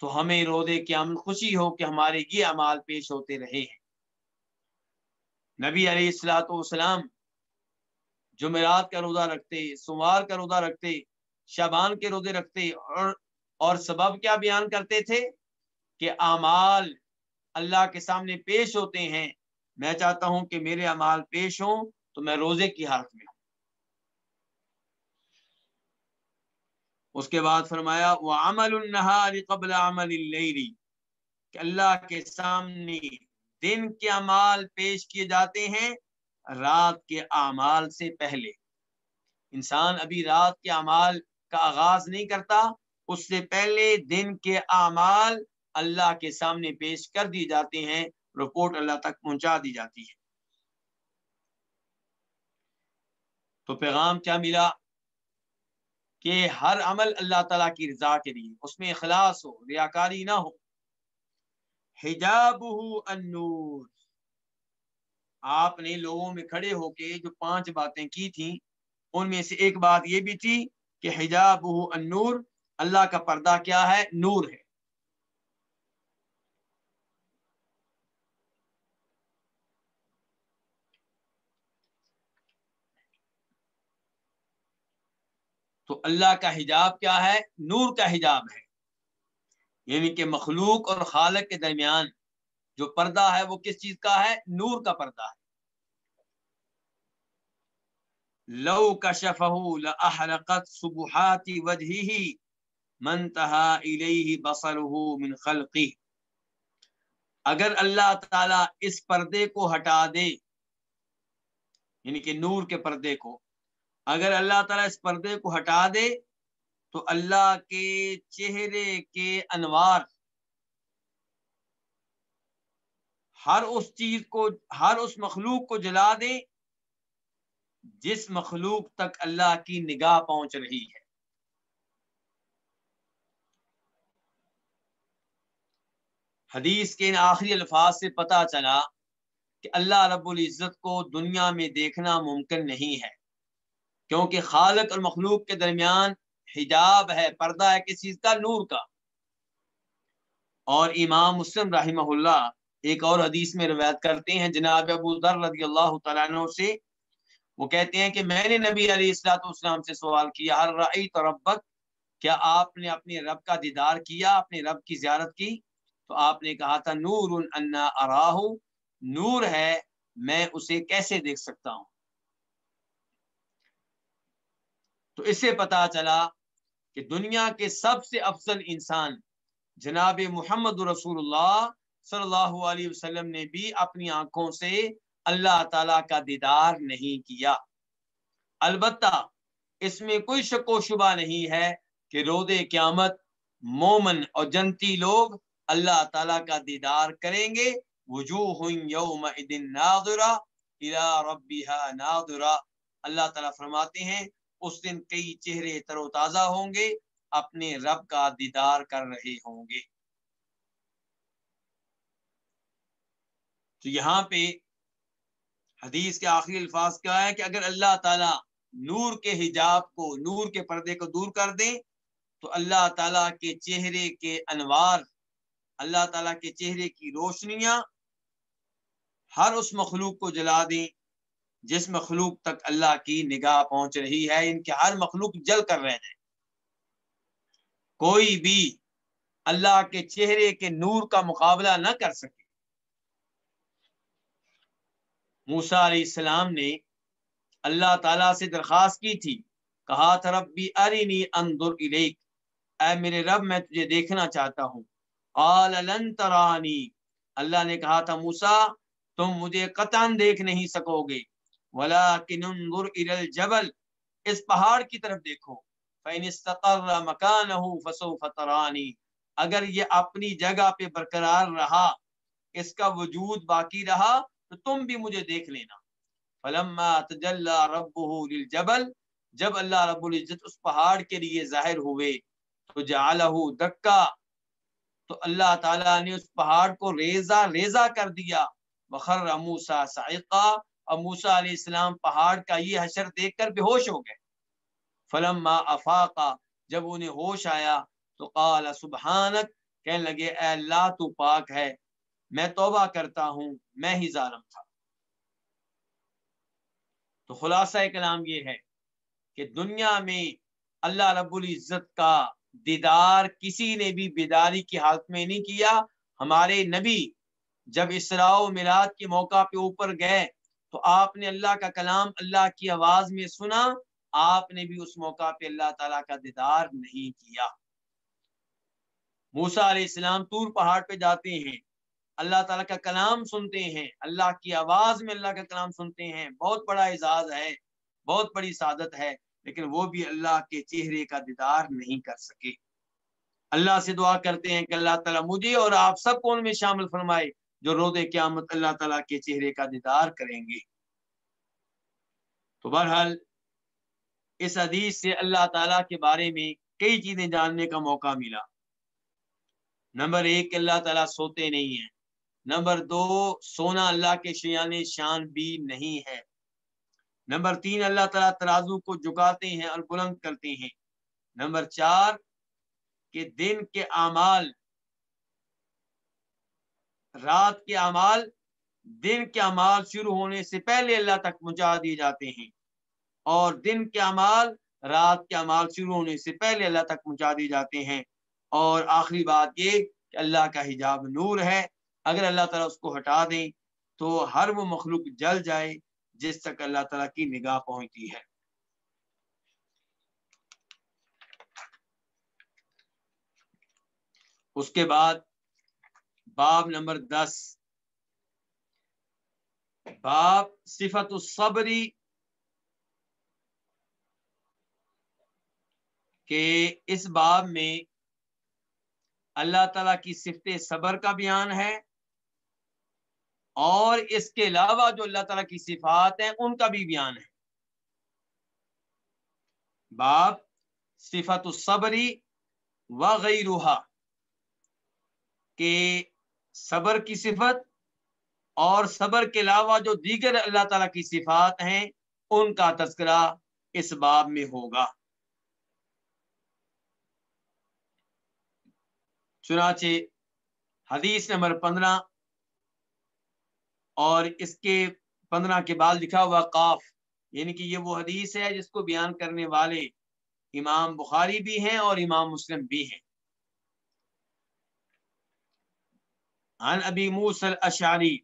تو ہمیں رودے کی ہم خوشی ہو کہ ہمارے یہ اعمال پیش ہوتے رہے ہیں۔ نبی علیہ السلاۃ والسلام جمعرات کا روزہ رکھتے، سوموار کا روزہ رکھتے شابان کے روزے رکھتے، اور اور سبب کیا بیان کرتے تھے؟ کہ اعمال اللہ کے سامنے پیش ہوتے ہیں۔ میں چاہتا ہوں کہ میرے اعمال پیش ہوں، تو میں روزے کی حالت میں ہوں۔ اس کے بعد فرمایا وہ عمل النہار قبل عمل کہ اللہ کے سامنے دن کے اعمال پیش کیے جاتے ہیں رات کے اعمال سے پہلے۔ انسان ابھی رات کے اعمال کا آغاز نہیں کرتا، اس سے پہلے دن کے اعمال اللہ کے سامنے پیش کر دی جاتے ہیں، رپورٹ اللہ تک پہنچا دی جاتی ہے۔ تو پیغام کیا ملا؟ کہ ہر عمل اللہ تعالیٰ کی رضا کے لیے، اس میں اخلاص ہو ریاکاری نہ ہو۔ حجاب النور۔ آپ نے لوگوں میں کھڑے ہو کے جو پانچ باتیں کی تھیں، ان میں سے ایک بات یہ بھی تھی کہ حجاب النور، اللہ کا پردہ کیا ہے؟ نور ہے۔ تو اللہ کا حجاب کیا ہے؟ نور کا حجاب ہے۔ یعنی کہ مخلوق اور خالق کے درمیان جو پردہ ہے وہ کس چیز کا ہے؟ نور کا پردہ ہے۔ لو لأحرقت سبحات وجهه منتہا الیہ بصره من خلقی۔ اگر اللہ تعالی اس پردے کو ہٹا دے یعنی کہ نور کے پردے کو، اگر اللہ تعالیٰ اس پردے کو ہٹا دے تو اللہ کے چہرے کے انوار ہر اس چیز کو، ہر اس مخلوق کو جلا دے جس مخلوق تک اللہ کی نگاہ پہنچ رہی ہے۔ حدیث کے ان آخری الفاظ سے پتا چلا کہ اللہ رب العزت کو دنیا میں دیکھنا ممکن نہیں ہے، کیونکہ خالق اور مخلوق کے درمیان حجاب ہے، پردہ ہے کس چیز کا، نور کا۔ اور امام مسلم رحمہ اللہ ایک اور حدیث میں روایت کرتے ہیں، جناب ابو ذر رضی اللہ تعالیٰ عنہ سے۔ وہ کہتے ہیں کہ میں نے نبی علیہ السلاۃ والسلام سے سوال کیا ہر رعی تو ربک؟ کیا آپ نے اپنے رب کا دیدار کیا، اپنے رب کی زیارت کی؟ تو آپ نے کہا تھا، نور انا اراہ، نور ہے، میں اسے کیسے دیکھ سکتا ہوں؟ تو اس سے پتا چلا کہ دنیا کے سب سے افضل انسان جناب محمد رسول اللہ صلی اللہ علیہ وسلم نے بھی اپنی آنکھوں سے اللہ تعالی کا دیدار نہیں کیا۔ البتہ اس میں کوئی شک و شبہ نہیں ہے کہ رود قیامت مومن اور جنتی لوگ اللہ تعالی کا دیدار کریں گے۔ وجوہ یوم ناظرہ الى ربها ناظرہ۔ اللہ تعالیٰ فرماتے ہیں، اس دن کئی چہرے تر و تازہ ہوں گے، اپنے رب کا دیدار کر رہے ہوں گے۔ تو یہاں پہ حدیث کے آخری الفاظ کیا ہے کہ اگر اللہ تعالیٰ نور کے حجاب کو، نور کے پردے کو دور کر دیں تو اللہ تعالیٰ کے چہرے کے انوار، اللہ تعالیٰ کے چہرے کی روشنیاں ہر اس مخلوق کو جلا دیں جس مخلوق تک اللہ کی نگاہ پہنچ رہی ہے، ان کے ہر مخلوق جل کر رہ جائے۔ کوئی بھی اللہ کے چہرے کے نور کا مقابلہ نہ کر سکے۔ موسا علیہ السلام نے اللہ تعالی سے درخواست کی تھی، کہا تھا، ربی ارینی اندر الیک۔ اے میرے رب، میں تجھے دیکھنا چاہتا ہوں۔ قال، لن ترانی۔ اللہ نے کہا تھا موسا تم مجھے قطن دیکھ نہیں سکو گے۔ ولكن انظر الى الجبل، اس پہاڑ کی طرف دیکھو۔ فإن استقر مكانه فسوف تراني۔ اگر یہ اپنی جگہ پہ برقرار رہا، اس کا وجود باقی رہا تو تم بھی مجھے دیکھ لینا۔ فلما تجلى ربه للجبل، جب اللہ رب العزت اس پہاڑ کے لیے ظاہر ہوئے تو جعله دکا۔ تو اللہ تعالیٰ نے اس پہاڑ کو ریزہ ریزہ کر دیا۔ وخر موسیٰ سعقا اور موسا علیہ السلام پہاڑ کا یہ حشر دیکھ کر بے ہوش ہو گئے۔ فلما افاقا۔ جب انہیں ہوش آیا، تو قال سبحانک، کہنے لگے، اے اللہ تو پاک ہے۔ میں توبہ کرتا ہوں، میں ہی ظالم تھا۔ تو خلاصہ کلام یہ ہے کہ دنیا میں اللہ رب العزت کا دیدار کسی نے بھی بیداری کی حالت میں نہیں کیا۔ ہمارے نبی جب اسراء و میلاد کے موقع پہ اوپر گئے تو آپ نے اللہ کا کلام، اللہ کی آواز میں سنا۔ آپ نے بھی اس موقع پہ اللہ تعالیٰ کا دیدار نہیں کیا۔ موسا علیہ السلام تور پہاڑ پہ جاتے ہیں۔ اللہ تعالیٰ کا کلام سنتے ہیں۔ اللہ کی آواز میں اللہ کا کلام سنتے ہیں۔ بہت بڑا اعزاز ہے، بہت بڑی سعادت ہے، لیکن وہ بھی اللہ کے چہرے کا دیدار نہیں کر سکے۔ اللہ سے دعا کرتے ہیں کہ اللہ تعالیٰ مجھے اور آپ سب کو ان میں شامل فرمائے، جو رود قیامت اللہ تعالیٰ کے چہرے کا دیدار کریں گے۔ تو بہرحال، اس حدیث سے اللہ تعالیٰ کے بارے میں کئی چیزیں جاننے کا موقع ملا۔ نمبر ایک اللہ تعالیٰ سوتے نہیں ہیں۔ نمبر دو، سونا اللہ کے شیان شان بھی نہیں ہے۔ نمبر تین، اللہ تعالیٰ ترازو کو جگاتے ہیں اور بلند کرتے ہیں۔ نمبر چار، کہ دن کے اعمال، رات کے اعمال، دن کے اعمال شروع ہونے سے پہلے اللہ تک پہنچا دیے جاتے ہیں۔ اور دن کے اعمال، رات کے اعمال شروع ہونے سے پہلے اللہ تک پہنچا دیے جاتے ہیں۔ اور آخری بات یہ، کہ اللہ کا حجاب نور ہے۔ اگر اللہ تعالیٰ اس کو ہٹا دیں تو ہر وہ مخلوق جل جائے جس تک اللہ تعالیٰ کی نگاہ پہنچتی ہے۔ اس کے بعد باب نمبر دس۔ باب صفت الصبری کہ اس باب میں اللہ تعالی کی صفت صبر کا بیان ہے۔ اور اس کے علاوہ جو اللہ تعالیٰ کی صفات ہیں، ان کا بھی بیان ہے۔ باب صفت الصبری وغیرہ کہ صبر کی صفت اور صبر کے علاوہ جو دیگر اللہ تعالیٰ کی صفات ہیں، ان کا تذکرہ اس باب میں ہوگا۔ چنانچہ حدیث نمبر پندرہ اور اس کے پندرہ کے بعد لکھا ہوا قاف یعنی کہ یہ وہ حدیث ہے جس کو بیان کرنے والے امام بخاری بھی ہیں اور امام مسلم بھی ہیں۔ عن ابی موسى الاشعری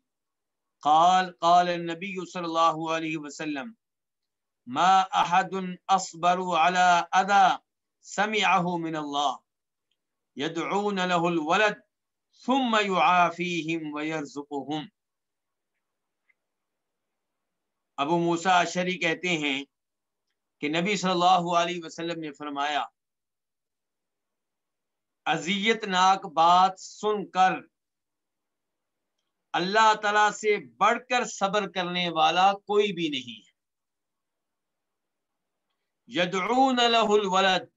قال قال النبي صلى الله عليه وسلم، ما احد اصبر على اذى سمعه من الله يدعون له الولد ثم يعافيهم ويرزقهم ابو موسا شری کہتے ہیں کہ نبی صلی اللہ علیہ وسلم نے فرمایا، اذیت ناک بات سن کر، اللہ تعالی سے بڑھ کر صبر کرنے والا کوئی بھی نہیں ہے۔ یدعون له الولد،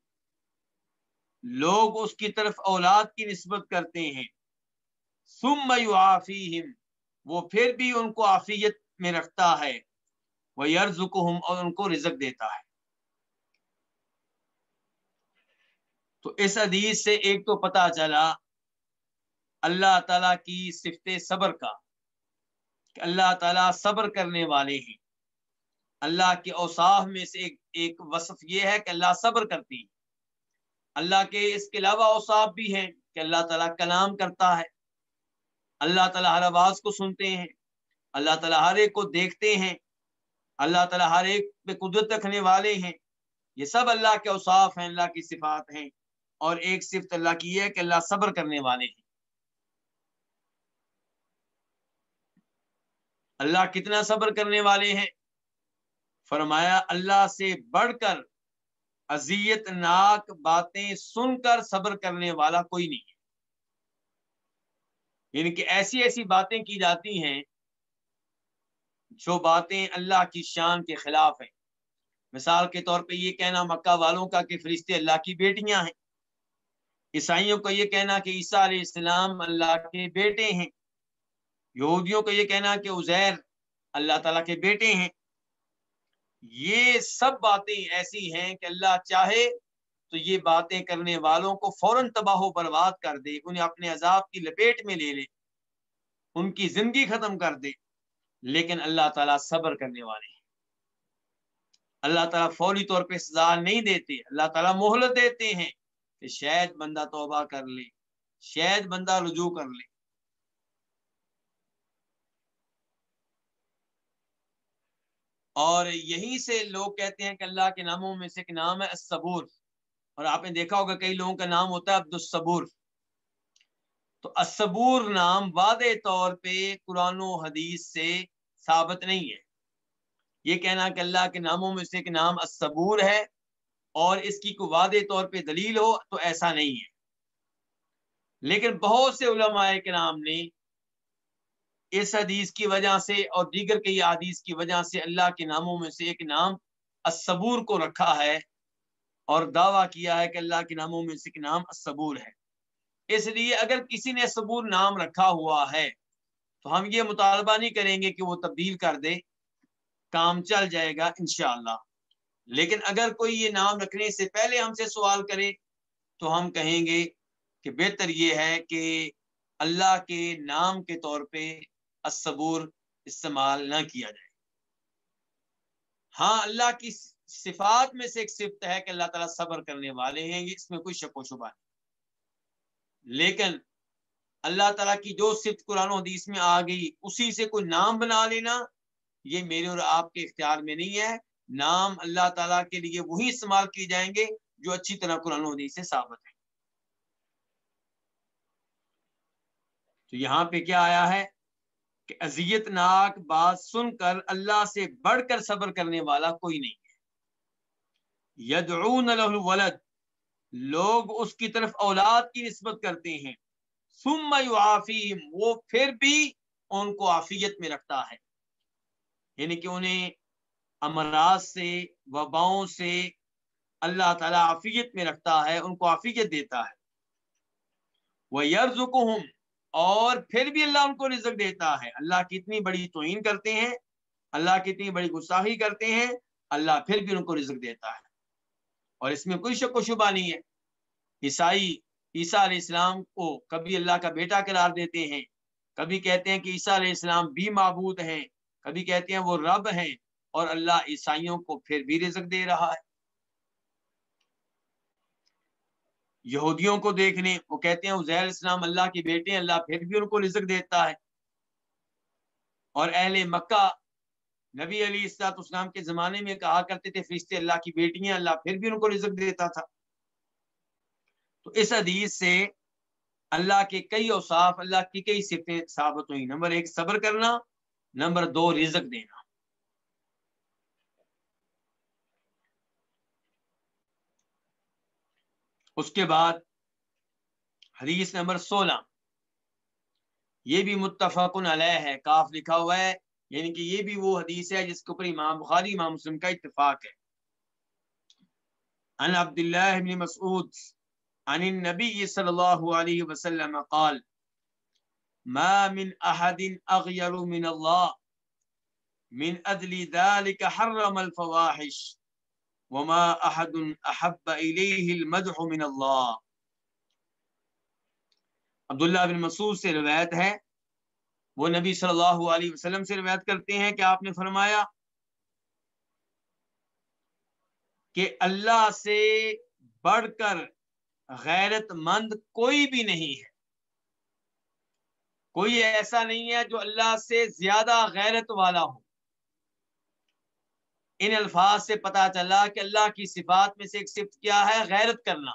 لوگ اس کی طرف اولاد کی نسبت کرتے ہیں۔ ثم يعافيهم وہ پھر بھی ان کو عافیت میں رکھتا ہے۔ وہ یرزقہم اور ان کو رزق دیتا ہے۔ تو اس حدیث سے ایک تو پتا چلا اللہ تعالی کی صفت صبر کا کہ اللہ تعالیٰ صبر کرنے والے ہیں۔ اللہ کے اوصاف میں سے ایک ایک وصف یہ ہے کہ اللہ صبر کرتی اللہ کے اس کے علاوہ اوصاف بھی ہیں کہ اللہ تعالیٰ کلام کرتا ہے۔ اللہ تعالیٰ ہر آواز کو سنتے ہیں۔ اللہ تعالیٰ ہر ایک کو دیکھتے ہیں۔ اللہ تعالیٰ ہر ایک پہ قدرت رکھنے والے ہیں۔ یہ سب اللہ کے اوصاف ہیں، اللہ کی صفات ہیں۔ اور ایک صفت اللہ کی ہے کہ اللہ صبر کرنے والے ہیں۔ اللہ کتنا صبر کرنے والے ہیں؟ فرمایا، اللہ سے بڑھ کر اذیت، ناک باتیں سن کر صبر کرنے والا کوئی نہیں ہے۔ یعنی کہ ایسی ایسی باتیں کی جاتی ہیں جو باتیں اللہ کی شان کے خلاف ہیں۔ مثال کے طور پہ یہ کہنا مکہ والوں کا کہ فرشتے اللہ کی بیٹیاں ہیں۔ عیسائیوں کا یہ کہنا کہ عیسیٰ علیہ السلام اللہ کے بیٹے ہیں۔ یہودیوں کا یہ کہنا کہ عزیر اللہ تعالیٰ کے بیٹے ہیں۔ یہ سب باتیں ایسی ہیں کہ اللہ چاہے تو یہ باتیں کرنے والوں کو فوراً تباہ و برباد کر دے، انہیں اپنے عذاب کی لپیٹ میں لے لے، ان کی زندگی ختم کر دے۔ لیکن اللہ تعالیٰ صبر کرنے والے ہیں۔ اللہ تعالیٰ فوری طور پہ سزا نہیں دیتے، اللہ تعالیٰ مہلت دیتے ہیں کہ شاید بندہ توبہ کر لے، شاید بندہ رجوع کر لے۔ اور یہیں سے لوگ کہتے ہیں کہ اللہ کے ناموں میں سے ایک نام ہے الصبور۔ اور آپ نے دیکھا ہوگا کئی لوگوں کا نام ہوتا ہے عبد الصبور تو الصبور نام واضح طور پہ قرآن و حدیث سے ثابت نہیں ہے۔ یہ کہنا کہ اللہ کے ناموں میں سے ایک نام الصبور ہے اور اس کی کوئی واضح طور پہ دلیل ہو تو ایسا نہیں ہے۔ لیکن بہت سے علماء کے نام نے اس حدیث کی وجہ سے اور دیگر کئی حدیث کی وجہ سے اللہ کے ناموں میں سے ایک نام الصبور کو رکھا ہے اور دعویٰ کیا ہے کہ اللہ کے ناموں میں سے ایک نام الصبور ہے۔ اس لیے اگر کسی نے صبور نام رکھا ہوا ہے، تو ہم یہ مطالبہ نہیں کریں گے کہ وہ تبدیل کر دے، کام چل جائے گا انشاءاللہ۔ لیکن اگر کوئی یہ نام رکھنے سے پہلے ہم سے سوال کرے، تو ہم کہیں گے کہ بہتر یہ ہے کہ اللہ کے نام کے طور پہ الصبور استعمال نہ کیا جائے۔ ہاں اللہ کی صفات میں سے ایک صفت ہے کہ اللہ تعالیٰ صبر کرنے والے ہیں، اس میں کوئی شک و شبہ نہیں۔ لیکن اللہ تعالیٰ کی جو صفت قرآن و حدیث میں آ گئی، اسی سے کوئی نام بنا لینا، یہ میرے اور آپ کے اختیار میں نہیں ہے۔ نام اللہ تعالیٰ کے لیے وہی استعمال کیے جائیں گے جو اچھی طرح قرآن و حدیث سے ثابت ہے۔ تو یہاں پہ کیا آیا ہے کہ اذیت ناک بات سن کر اللہ سے بڑھ کر صبر کرنے والا کوئی نہیں ہے۔ یدعون له الولد لوگ اس کی طرف اولاد کی نسبت کرتے ہیں۔ ثم يعافيهم، وہ پھر بھی ان کو عافیت میں رکھتا ہے۔ یعنی کہ انہیں امراض سے، وباؤں سے اللہ تعالیٰ عافیت میں رکھتا ہے، ان کو عافیت دیتا ہے۔ وہ یرز اور پھر بھی اللہ ان کو رزق دیتا ہے۔ اللہ کی اتنی بڑی توہین کرتے ہیں، اللہ کی اتنی بڑی گساہی کرتے ہیں، اللہ پھر بھی ان کو رزق دیتا ہے۔ اور اس میں کوئی شک و شبہ نہیں ہے عیسائی عیسیٰ علیہ السلام کو کبھی اللہ کا بیٹا قرار دیتے ہیں، کبھی کہتے ہیں کہ عیسیٰ علیہ السلام بھی معبود ہیں، کبھی کہتے ہیں وہ رب ہیں اور اللہ عیسائیوں کو پھر بھی رزق دے رہا ہے۔ یہودیوں کو دیکھ لیں وہ کہتے ہیں عزیر السلام اللہ کی بیٹے ہیں، اللہ پھر بھی ان کو رزق دیتا ہے۔ اور اہل مکہ نبی علی السلاط اسلام کے زمانے میں کہا کرتے تھے، فرشتے اللہ کی بیٹیاں، اللہ پھر بھی ان کو رزق دیتا تھا۔ تو اس حدیث سے اللہ کے کئی اوصاف، اللہ کی کئی صفتیں ثابت ہوئی نمبر ایک، صبر کرنا۔ نمبر دو، رزق دینا۔ اس کے بعد حدیث نمبر سولہ۔ یہ بھی متفق علیہ ہے۔ کاف لکھا ہوا ہے یعنی کہ یہ بھی وہ حدیث ہے جس کے اوپر امام بخاری، امام مسلم کا اتفاق ہے۔ عن عبد الله بن مسعود عن النبي صلى الله عليه وسلم قال، ما من احد اغير من الله من اجل ذلك حرم الفواحش، وما احد احب اليه المدح من الله عبداللہ بن مسعود سے روایت ہے وہ نبی صلی اللہ علیہ وسلم سے روایت کرتے ہیں کہ آپ نے فرمایا کہ اللہ سے بڑھ کر غیرت مند کوئی بھی نہیں ہے۔ کوئی ایسا نہیں ہے جو اللہ سے زیادہ غیرت والا ہو۔ ان الفاظ سے پتا چلا کہ اللہ کی صفات میں سے ایک صفت کیا ہے؟ غیرت کرنا۔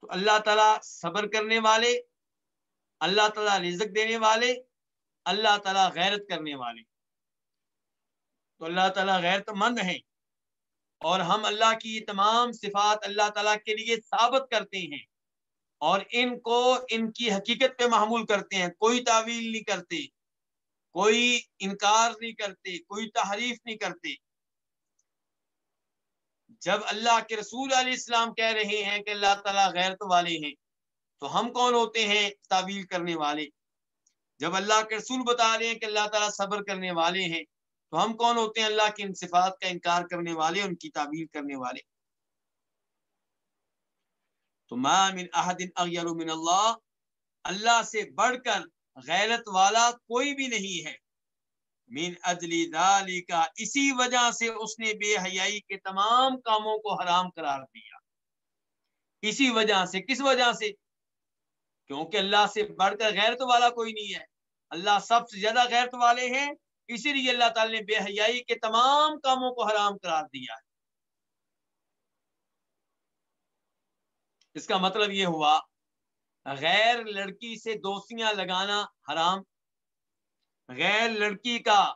تو اللہ تعالیٰ صبر کرنے والے اللہ تعالیٰ رزق دینے والے، اللہ تعالیٰ غیرت کرنے والے۔ تو اللہ تعالیٰ غیرت مند ہیں۔ اور ہم اللہ کی تمام صفات اللہ تعالیٰ کے لیے ثابت کرتے ہیں۔ اور ان کو ان کی حقیقت پہ معمول کرتے ہیں۔ کوئی تعویل نہیں کرتے، کوئی انکار نہیں کرتے، کوئی تحریف نہیں کرتے۔ جب اللہ کے رسول علیہ السلام کہہ رہے ہیں کہ اللہ تعالیٰ غیرت والے ہیں تو ہم کون ہوتے ہیں تعویل کرنے والے؟ جب اللہ کے رسول بتا رہے ہیں کہ اللہ تعالیٰ صبر کرنے والے ہیں، تو ہم کون ہوتے ہیں اللہ کی ان صفات کا انکار کرنے والے، ان کی تعویل کرنے والے؟ تو ما من احد اغیر من اللہ اللہ سے بڑھ کر غیرت والا کوئی بھی نہیں ہے۔ من ادلی دالی کا اسی وجہ سے اس نے بے حیائی کے تمام کاموں کو حرام قرار دیا۔ اسی وجہ سے، کس وجہ سے؟ کیونکہ اللہ سے بڑھ کر غیرت والا کوئی نہیں ہے۔ اللہ سب سے زیادہ غیرت والے ہیں، اسی لیے اللہ تعالی نے بے حیائی کے تمام کاموں کو حرام قرار دیا ہے۔ اس کا مطلب یہ ہوا، غیر لڑکی سے دوستیاں لگانا حرام، غیر لڑکی کا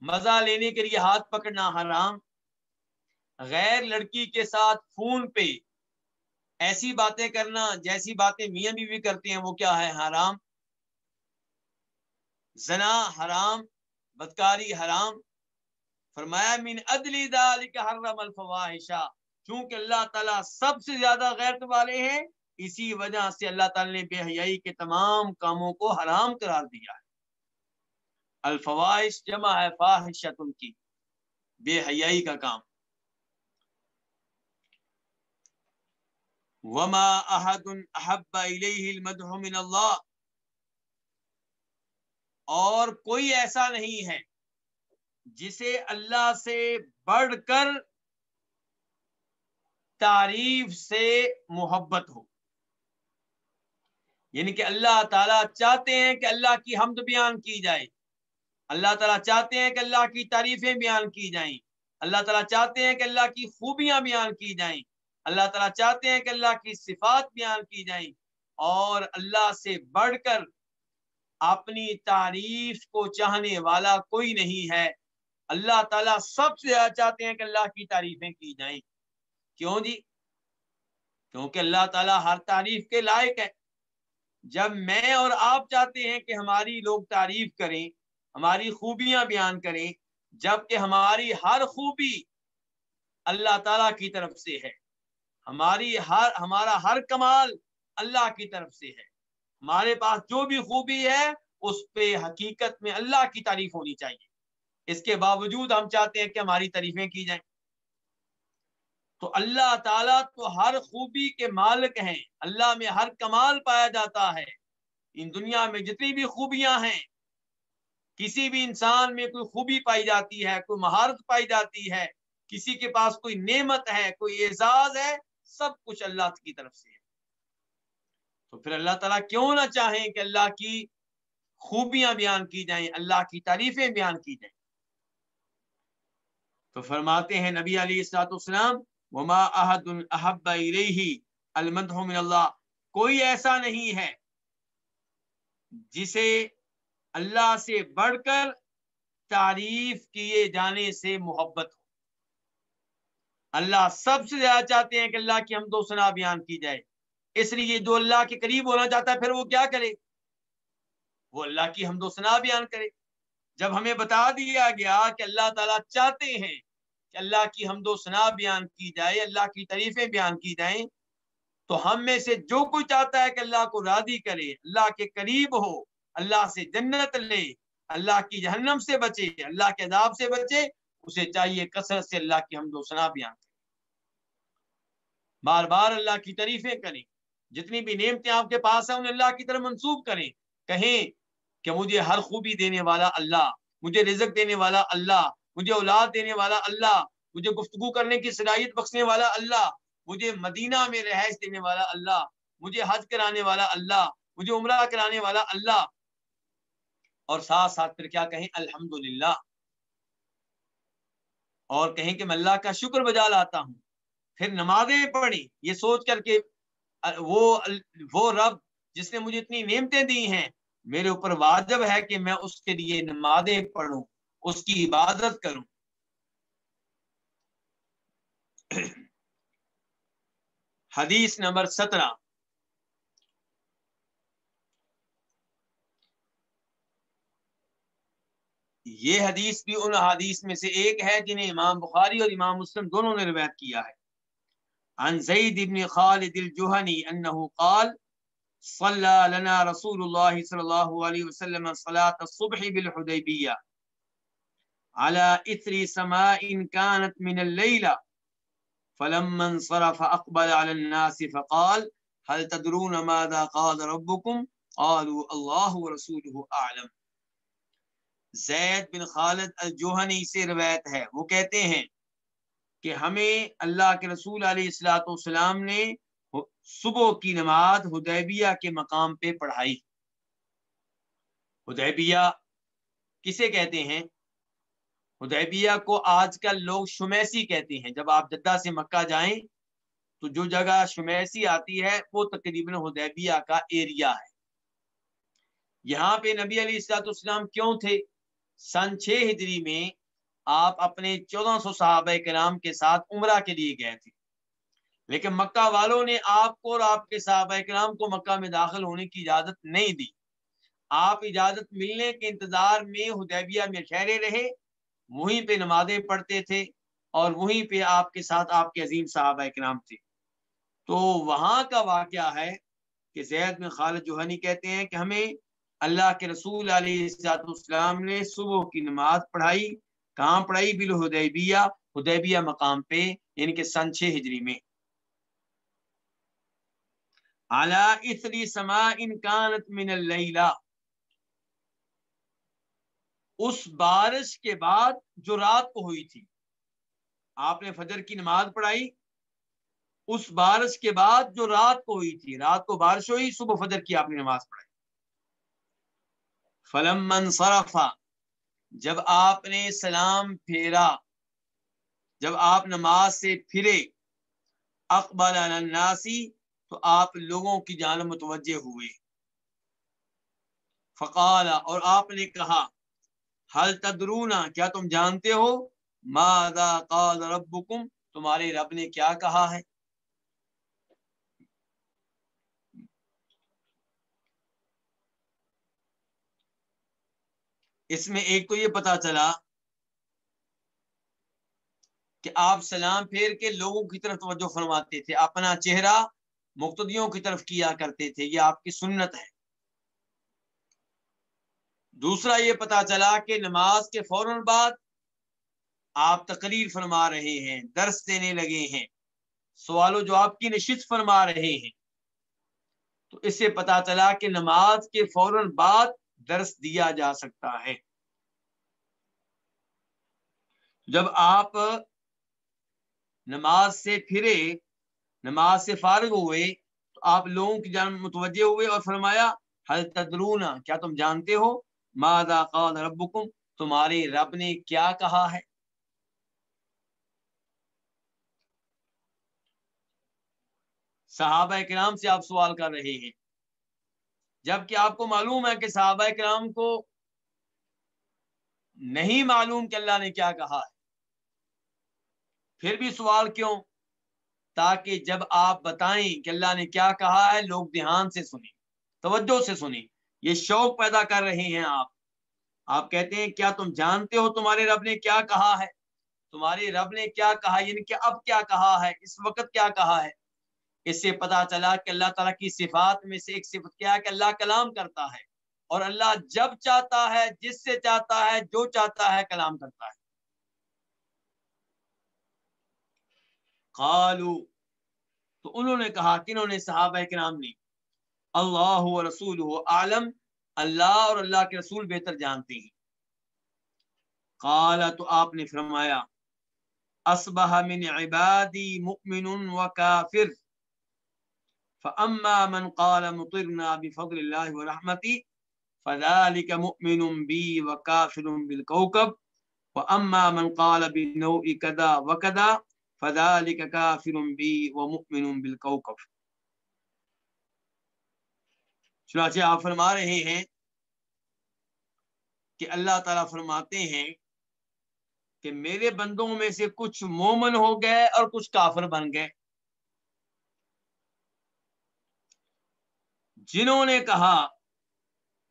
مزہ لینے کے لیے ہاتھ پکڑنا حرام، غیر لڑکی کے ساتھ فون پہ ایسی باتیں کرنا جیسی باتیں میاں بھی, بھی کرتے ہیں وہ کیا ہے؟ حرام۔ زنا حرام بدکاری حرام۔ فرمایا من ادلی ذالک حرم الفواحشہ چونکہ اللہ تعالیٰ سب سے زیادہ غیرت والے ہیں اسی وجہ سے اللہ تعالیٰ نے بے حیائی کے تمام کاموں کو حرام قرار دیا ہے۔ الفواہش جمع ہے فاحشت ان کی بے حیائی کا کام۔ وما احد احب الیہ المدح من اللہ اور کوئی ایسا نہیں ہے جسے اللہ سے بڑھ کر تعریف سے محبت ہو۔ یعنی کہ اللہ تعالیٰ چاہتے ہیں کہ اللہ کی حمد بیان کی جائے۔ اللہ تعالیٰ چاہتے ہیں کہ اللہ کی تعریفیں بیان کی جائیں۔ اللہ تعالیٰ چاہتے ہیں کہ اللہ کی خوبیاں بیان کی جائیں۔ اللہ تعالیٰ چاہتے ہیں کہ اللہ کی صفات بیان کی جائیں اور اللہ سے بڑھ کر اپنی تعریف کو چاہنے والا کوئی نہیں ہے۔ اللہ تعالیٰ سب سے زیادہ چاہتے ہیں کہ اللہ کی تعریفیں کی جائیں۔ کیوں جی؟ کیونکہ اللہ تعالیٰ ہر تعریف کے لائق ہے۔ جب میں اور آپ چاہتے ہیں کہ ہماری لوگ تعریف کریں، ہماری خوبیاں بیان کریں جبکہ ہماری ہر خوبی اللہ تعالی کی طرف سے ہے۔ ہماری ہر ہمارا ہر کمال اللہ کی طرف سے ہے۔ ہمارے پاس جو بھی خوبی ہے، اس پہ حقیقت میں اللہ کی تعریف ہونی چاہیے۔ اس کے باوجود ہم چاہتے ہیں کہ ہماری تعریفیں کی جائیں۔ تو اللہ تعالیٰ تو ہر خوبی کے مالک ہیں۔ اللہ میں ہر کمال پایا جاتا ہے۔ ان دنیا میں جتنی بھی خوبیاں ہیں، کسی بھی انسان میں کوئی خوبی پائی جاتی ہے، کوئی مہارت پائی جاتی ہے، کسی کے پاس کوئی نعمت ہے، کوئی اعزاز ہے سب کچھ اللہ کی طرف سے ہے۔ تو پھر اللہ تعالیٰ کیوں نہ چاہیں کہ اللہ کی خوبیاں بیان کی جائیں، اللہ کی تعریفیں بیان کی جائیں۔ تو فرماتے ہیں نبی علی السلاط اسلام وما احد احب المدح من اللہ کوئی ایسا نہیں ہے جسے اللہ سے بڑھ کر تعریف کیے جانے سے محبت ہو۔ اللہ سب سے زیادہ چاہتے ہیں کہ اللہ کی ہم دو سنا بیان کی جائے۔ اس لیے جو اللہ کے قریب ہونا چاہتا ہے، پھر وہ کیا کرے؟ وہ اللہ کی ہم دو سنا بیان کرے۔ جب ہمیں بتا دیا گیا کہ اللہ تعالیٰ چاہتے ہیں کہ اللہ کی ہم دو سنا بیان کی جائے، اللہ کی تعریفیں بیان کی جائیں، تو ہم میں سے جو کوئی چاہتا ہے کہ اللہ کو راضی کرے، اللہ کے قریب ہو، اللہ سے جنت لے، اللہ کی جہنم سے بچے، اللہ کے عذاب سے بچے اسے چاہیے کثرت سے اللہ کی ہم دو سنا بیان کرے۔ بار بار اللہ کی تعریفیں کریں۔ جتنی بھی نعمتیں آپ کے پاس ہیں، انہیں اللہ کی طرف منسوخ کریں۔ کہیں کہ مجھے ہر خوبی دینے والا اللہ، مجھے رزق دینے والا اللہ، مجھے اولاد دینے والا اللہ، مجھے گفتگو کرنے کی صلاحیت بخشنے والا اللہ، مجھے مدینہ میں رہائش دینے والا اللہ، مجھے حج کرانے والا اللہ، مجھے عمرہ کرانے والا اللہ۔ اور ساتھ ساتھ پھر کیا کہیں؟ الحمد اور کہیں کہ میں اللہ کا شکر بجا لاتا ہوں۔ پھر نمازیں پڑھی، یہ سوچ کر کے، وہ وہ رب جس نے مجھے اتنی نعمتیں دی ہیں، میرے اوپر واجب ہے کہ میں اس کے لیے نمازیں پڑھوں، اس کی عبادت کروں۔ حدیث نمبر سترہ۔ یہ حدیث بھی ان حدیث میں سے ایک ہے جنہیں امام بخاری اور امام مسلم دونوں نے روایت کیا ہے۔ عن زید بن خالد الجہنی انہو قال صلى لنا رسول الله صلى الله عليه وسلم صلاة الصبح بالحديبية على إثر سماء كانت من الليلة فلما انصرف أقبل على الناس فقال، هل تدرون ماذا قال ربكم؟ قالوا، الله ورسوله أعلم زید بن خالد الجوہنی سے روایت ہے۔ وہ کہتے ہیں کہ ہمیں اللہ کے رسول علیہ السلاۃ والسلام نے صبح کی نماز حدیبیہ کے مقام پہ پڑھائی۔ حدیبیہ کسے کہتے ہیں؟ حدیبیہ کو آج کل لوگ شمیسی کہتے ہیں۔ جب آپ جدہ سے مکہ جائیں تو جو جگہ شمیسی آتی ہے، وہ تقریباً حدیبیہ کا ایریا ہے۔ یہاں پہ نبی علی السلاط اسلام کیوں تھے؟ سن چھ ہجری میں آپ اپنے چودہ سو صحابہ کرام کے ساتھ عمرہ کے لیے گئے تھے۔ لیکن مکہ والوں نے آپ کو اور آپ کے صحابہ کرام کو مکہ میں داخل ہونے کی اجازت نہیں دی۔ آپ اجازت ملنے کے انتظار میں حدیبیہ میں ٹھہرے رہے، وہیں پہ نمازیں پڑھتے تھے اور وہیں پہ آپ کے ساتھ آپ کے عظیم صحابہ کرام تھے۔ تو وہاں کا واقعہ ہے کہ زید بن خالد جوہنی کہتے ہیں کہ ہمیں اللہ کے رسول علیہ السلام نے صبح کی نماز پڑھائی کہاں پڑھائی بالحدیبیہ حدیبیہ مقام پہ یعنی کہ سن چھ ہجری میں۔ من اللیلہ۔ اس بارش کے بعد جو رات کو ہوئی تھی۔ آپ نے فجر کی نماز پڑھائی۔ اس بارش کے بعد جو رات کو ہوئی تھی۔ رات کو بارش ہوئی، صبح فجر کی آپ نے نماز پڑھائی۔ فلم منصرفا جب آپ نے سلام پھیرا، جب آپ نماز سے پھرے اقبال الناسی تو آپ لوگوں کی جانب متوجہ ہوئے۔ فقال، اور آپ نے کہا حل تدرونا کیا تم جانتے ہو؟ ماذا قال ربکم؟ تمہارے رب نے کیا کہا ہے؟ اس میں ایک تو یہ پتا چلا کہ آپ سلام پھیر کے لوگوں کی طرف توجہ فرماتے تھے، اپنا چہرہ مقتدیوں کی طرف کیا کرتے تھے، یہ آپ کی سنت ہے۔ دوسرا یہ پتا چلا کہ نماز کے فوراً بعد آپ تقریر فرما رہے ہیں، درس دینے لگے ہیں، سوال و جواب کی نشست فرما رہے ہیں۔ تو اس سے پتا چلا کہ نماز کے فوراً بعد درس دیا جا سکتا ہے۔ جب آپ نماز سے پھرے، نماز سے فارغ ہوئے، تو آپ لوگوں کی جان متوجہ ہوئے اور فرمایا حل تدرون، کیا تم جانتے ہو؟ ماذا قال ربکم؟ تمہارے رب نے کیا کہا ہے؟ صحابہ کرام سے آپ سوال کر رہے ہیں۔ جبکہ آپ کو معلوم ہے کہ صحابہ کرام کو نہیں معلوم کہ اللہ نے کیا کہا ہے۔ پھر بھی سوال کیوں؟ تاکہ جب آپ بتائیں کہ اللہ نے کیا کہا ہے، لوگ دھیان سے سنیں، توجہ سے سنیں۔ یہ شوق پیدا کر رہے ہیں آپ۔ آپ کہتے ہیں، کیا تم جانتے ہو تمہارے رب نے کیا کہا ہے؟ تمہارے رب نے کیا کہا؟ یعنی کہ اب کیا کہا ہے؟ اس وقت کیا کہا ہے؟ اس سے پتا چلا کہ اللہ تعالیٰ کی صفات میں سے ایک صفت کیا ہے کہ اللہ کلام کرتا ہے اور اللہ جب چاہتا ہے، جس سے چاہتا ہے، جو چاہتا ہے کلام کرتا ہے۔ قالو، تو انہوں نے کہا کہ انہوں نے صحابہ کرام نے، اللہ رسول عالم اللہ اور اللہ کے رسول بہتر جانتے ہیں۔ قال، تو آپ نے فرمایا، اصبح من عبادی مؤمن و کافر۔ فاما من قال مطرنا بفضل الله ورحمته فذلك مؤمن بي وكافر بالكوكب واما من قال بنوء كذا وكذا فذلك كافر بي ومؤمن بالكوكب چنانچہ آپ فرما رہے ہیں کہ اللہ تعالیٰ فرماتے ہیں کہ میرے بندوں میں سے کچھ مومن ہو گئے اور کچھ کافر بن گئے۔ جنہوں نے کہا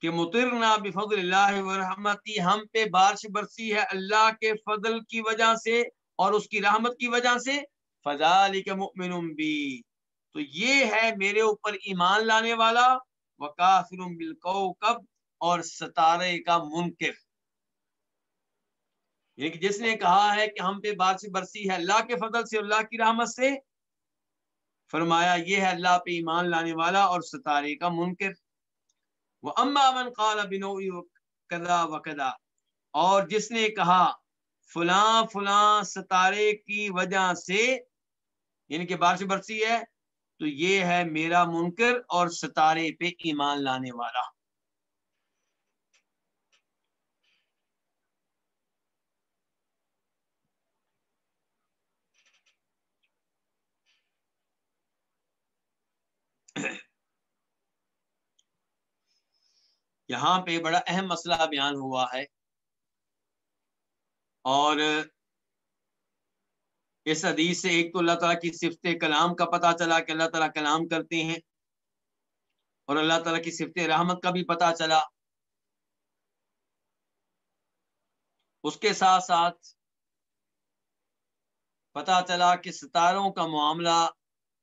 کہ مترنا بفضل اللہ ورحمتی، ہم پہ بارش برسی ہے اللہ کے فضل کی وجہ سے اور اس کی رحمت کی وجہ سے فضال مؤمن بھی تو یہ ہے میرے اوپر ایمان لانے والا، وکافر بالکوکب اور ستارے کا منکر۔ یعنی کہ جس نے کہا ہے کہ ہم پہ بارش برسی ہے اللہ کے فضل سے، اللہ کی رحمت سے فرمایا، یہ ہے اللہ پہ ایمان لانے والا اور ستارے کا منکر۔ وہ اما من قال بنو کدا و کدا اور جس نے کہا، فلاں فلاں ستارے کی وجہ سے یعنی کہ بارش برسی ہے، تو یہ ہے میرا منکر اور ستارے پہ ایمان لانے والا۔ یہاں پہ بڑا اہم مسئلہ بیان ہوا ہے۔ اور اس حدیث سے ایک تو اللہ تعالیٰ کی صفت کلام کا پتہ چلا کہ اللہ تعالیٰ کلام کرتے ہیں اور اللہ تعالیٰ کی صفت رحمت کا بھی پتہ چلا۔ اس کے ساتھ ساتھ پتہ چلا کہ ستاروں کا معاملہ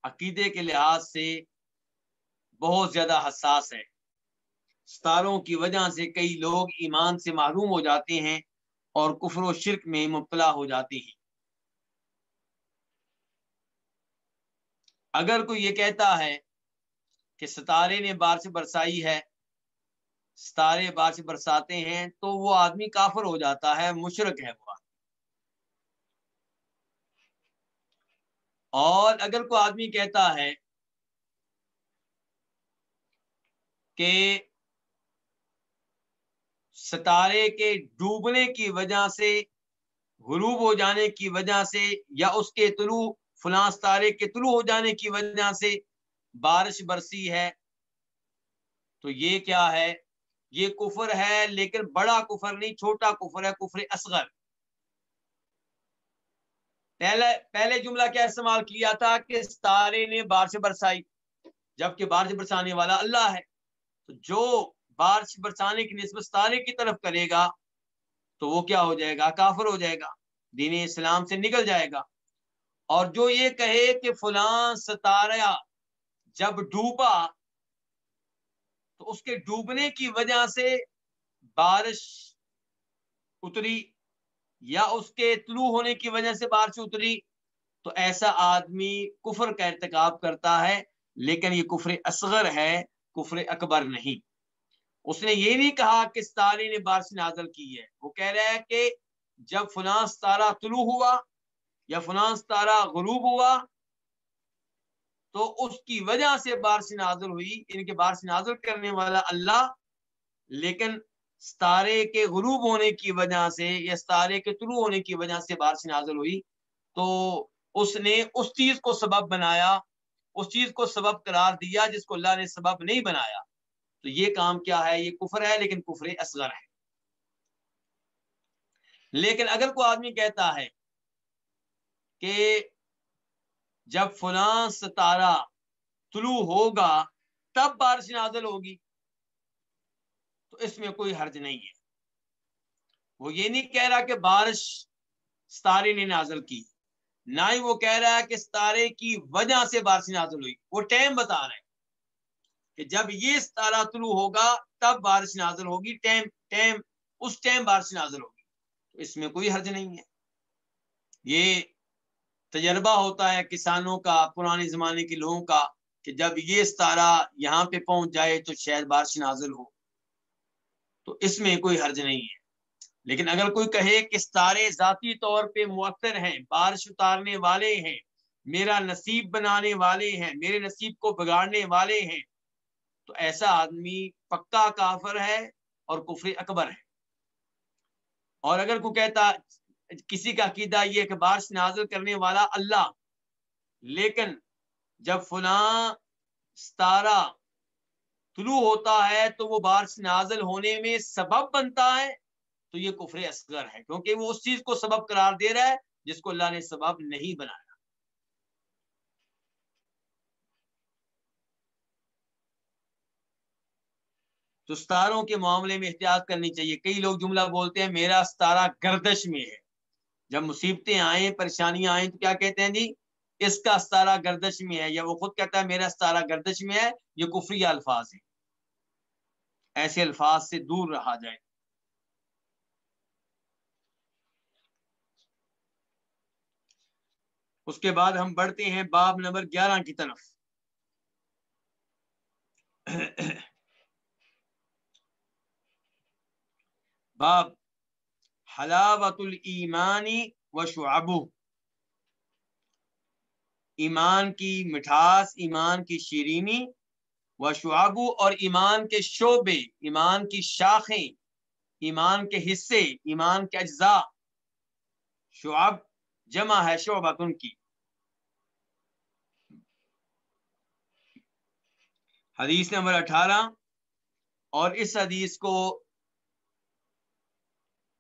عقیدے کے لحاظ سے بہت زیادہ حساس ہے۔ ستاروں کی وجہ سے کئی لوگ ایمان سے معروم ہو جاتے ہیں اور کفر و شرک میں مبتلا ہو جاتے ہیں۔ اگر کوئی یہ کہتا ہے کہ ستارے نے بارش برسائی ہے، ستارے بارش برساتے ہیں، تو وہ آدمی کافر ہو جاتا ہے مشرق ہے وہ اور اگر کوئی آدمی کہتا ہے کہ ستارے کے ڈوبنے کی وجہ سے، غروب ہو جانے کی وجہ سے یا اس کے طلوع، فلاں ستارے کے طلوع ہو جانے کی وجہ سے بارش برسی ہے۔ تو یہ کیا ہے؟ یہ کفر ہے، لیکن بڑا کفر نہیں، چھوٹا کفر ہے، کفر اصغر۔ پہلے پہلے جملہ کیا استعمال کیا تھا کہ ستارے نے بارش برسائی، جبکہ بارش برسانے والا اللہ ہے۔ تو جو بارش برسانے کی نسبت ستارے کی طرف کرے گا تو وہ کیا ہو جائے گا؟ کافر ہو جائے گا، دین اسلام سے نکل جائے گا۔ اور جو یہ کہے کہ فلاں ستارہ جب ڈوبا تو اس کے ڈوبنے کی وجہ سے بارش اتری یا اس کے طلوع ہونے کی وجہ سے بارش اتری تو ایسا آدمی کفر کا ارتکاب کرتا ہے، لیکن یہ کفر اصغر ہے، کفر اکبر نہیں۔ اس نے یہ نہیں کہا کہ ستارے نے بارش نازل کی ہے۔ وہ کہہ رہا ہے کہ جب فلاں ستارہ طلوع ہوا یا فلاں ستارہ غروب ہوا تو اس کی وجہ سے بارش نازل ہوئی۔ ان کے بارش نازل کرنے والا اللہ، لیکن ستارے کے غروب ہونے کی وجہ سے یا ستارے کے طلوع ہونے کی وجہ سے بارش نازل ہوئی۔ تو اس نے اس چیز کو سبب بنایا، اس چیز کو سبب قرار دیا جس کو اللہ نے سبب نہیں بنایا۔ تو یہ کام کیا ہے؟ یہ کفر ہے، لیکن کفر اصغر ہے۔ لیکن اگر کوئی آدمی کہتا ہے کہ جب فلاں ستارہ طلوع ہوگا، تب بارش نازل ہوگی، تو اس میں کوئی حرج نہیں ہے۔ وہ یہ نہیں کہہ رہا کہ بارش ستارے نے نازل کی، نہ ہی وہ کہہ رہا ہے کہ ستارے کی وجہ سے بارش نازل ہوئی۔ وہ ٹائم بتا رہے ہیں کہ جب یہ ستارہ طلوع ہوگا، تب بارش نازل ہوگی ٹائم ٹائم اس ٹائم بارش نازل ہوگی۔ تو اس میں کوئی حرج نہیں ہے۔ یہ تجربہ ہوتا ہے کسانوں کا، پرانے زمانے کے لوگوں کا، کہ جب یہ ستارہ یہاں پہ پہنچ جائے تو شاید بارش نازل ہو۔ تو اس میں کوئی حرج نہیں ہے۔ لیکن اگر کوئی کہے کہ ستارے ذاتی طور پہ مؤثر ہیں، بارش اتارنے والے ہیں، میرا نصیب بنانے والے ہیں، میرے نصیب کو بگاڑنے والے ہیں تو ایسا آدمی پکا کافر ہے اور کفر اکبر ہے۔ اور اگر کوئی کہتا کسی کا عقیدہ یہ کہ بارش نازل کرنے والا اللہ، لیکن جب فلاں ستارہ طلوع ہوتا ہے تو وہ بارش نازل ہونے میں سبب بنتا ہے، تو یہ کفر اصغر ہے، کیونکہ وہ اس چیز کو سبب قرار دے رہا ہے جس کو اللہ نے سبب نہیں بنایا۔ تو ستاروں کے معاملے میں احتیاط کرنی چاہیے۔ کئی لوگ جملہ بولتے ہیں، میرا ستارہ گردش میں ہے۔ جب مصیبتیں آئیں، پریشانیاں آئیں تو کیا کہتے ہیں جی؟ اس کا ستارہ گردش میں ہے۔ یا وہ خود کہتا ہے، میرا ستارہ گردش میں ہے۔ یہ کفری الفاظ ہیں۔ ایسے الفاظ سے دور رہا جائے۔ اس کے بعد ہم بڑھتے ہیں باب نمبر گیارہ کی طرف۔ باب حلاوت الایمانی و شعبو ایمان کی مٹھاس، ایمان کی شیرینی و شعبو اور ایمان کے شعبے، ایمان کی شاخیں، ایمان کے حصے، ایمان کے اجزاء۔ شعب جمع ہے شعبت ان کی۔ حدیث نمبر اٹھارہ اور اس حدیث کو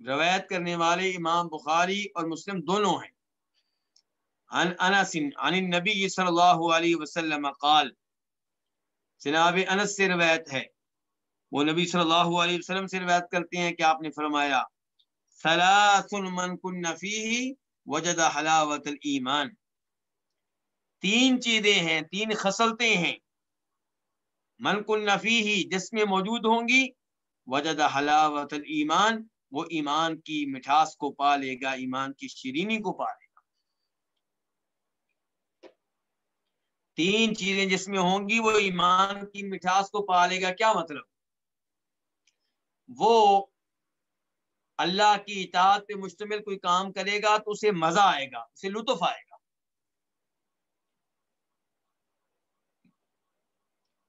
روایت کرنے والے امام بخاری اور مسلم دونوں ہیں۔ عن انس، عن النبی صلی اللہ علیہ وسلم قال، جناب انس سے روایت ہے۔ وہ نبی صلی اللہ علیہ وسلم سے روایت کرتے ہیں کہ آپ نے فرمایا، ثلاث من کن فیہ وجد حلاوت الایمان۔ تین چیزیں ہیں، تین خصلتیں ہیں۔ من کن فیہ، جس میں موجود ہوں گی، وجد حلاوت الایمان۔ وہ ایمان کی مٹھاس کو پا لے گا، ایمان کی شیرینی کو پا لے گا۔ تین چیزیں جس میں ہوں گی، وہ ایمان کی مٹھاس کو پا لے گا۔ کیا مطلب؟ وہ اللہ کی اطاعت پہ مشتمل کوئی کام کرے گا تو اسے مزہ آئے گا، اسے لطف آئے گا۔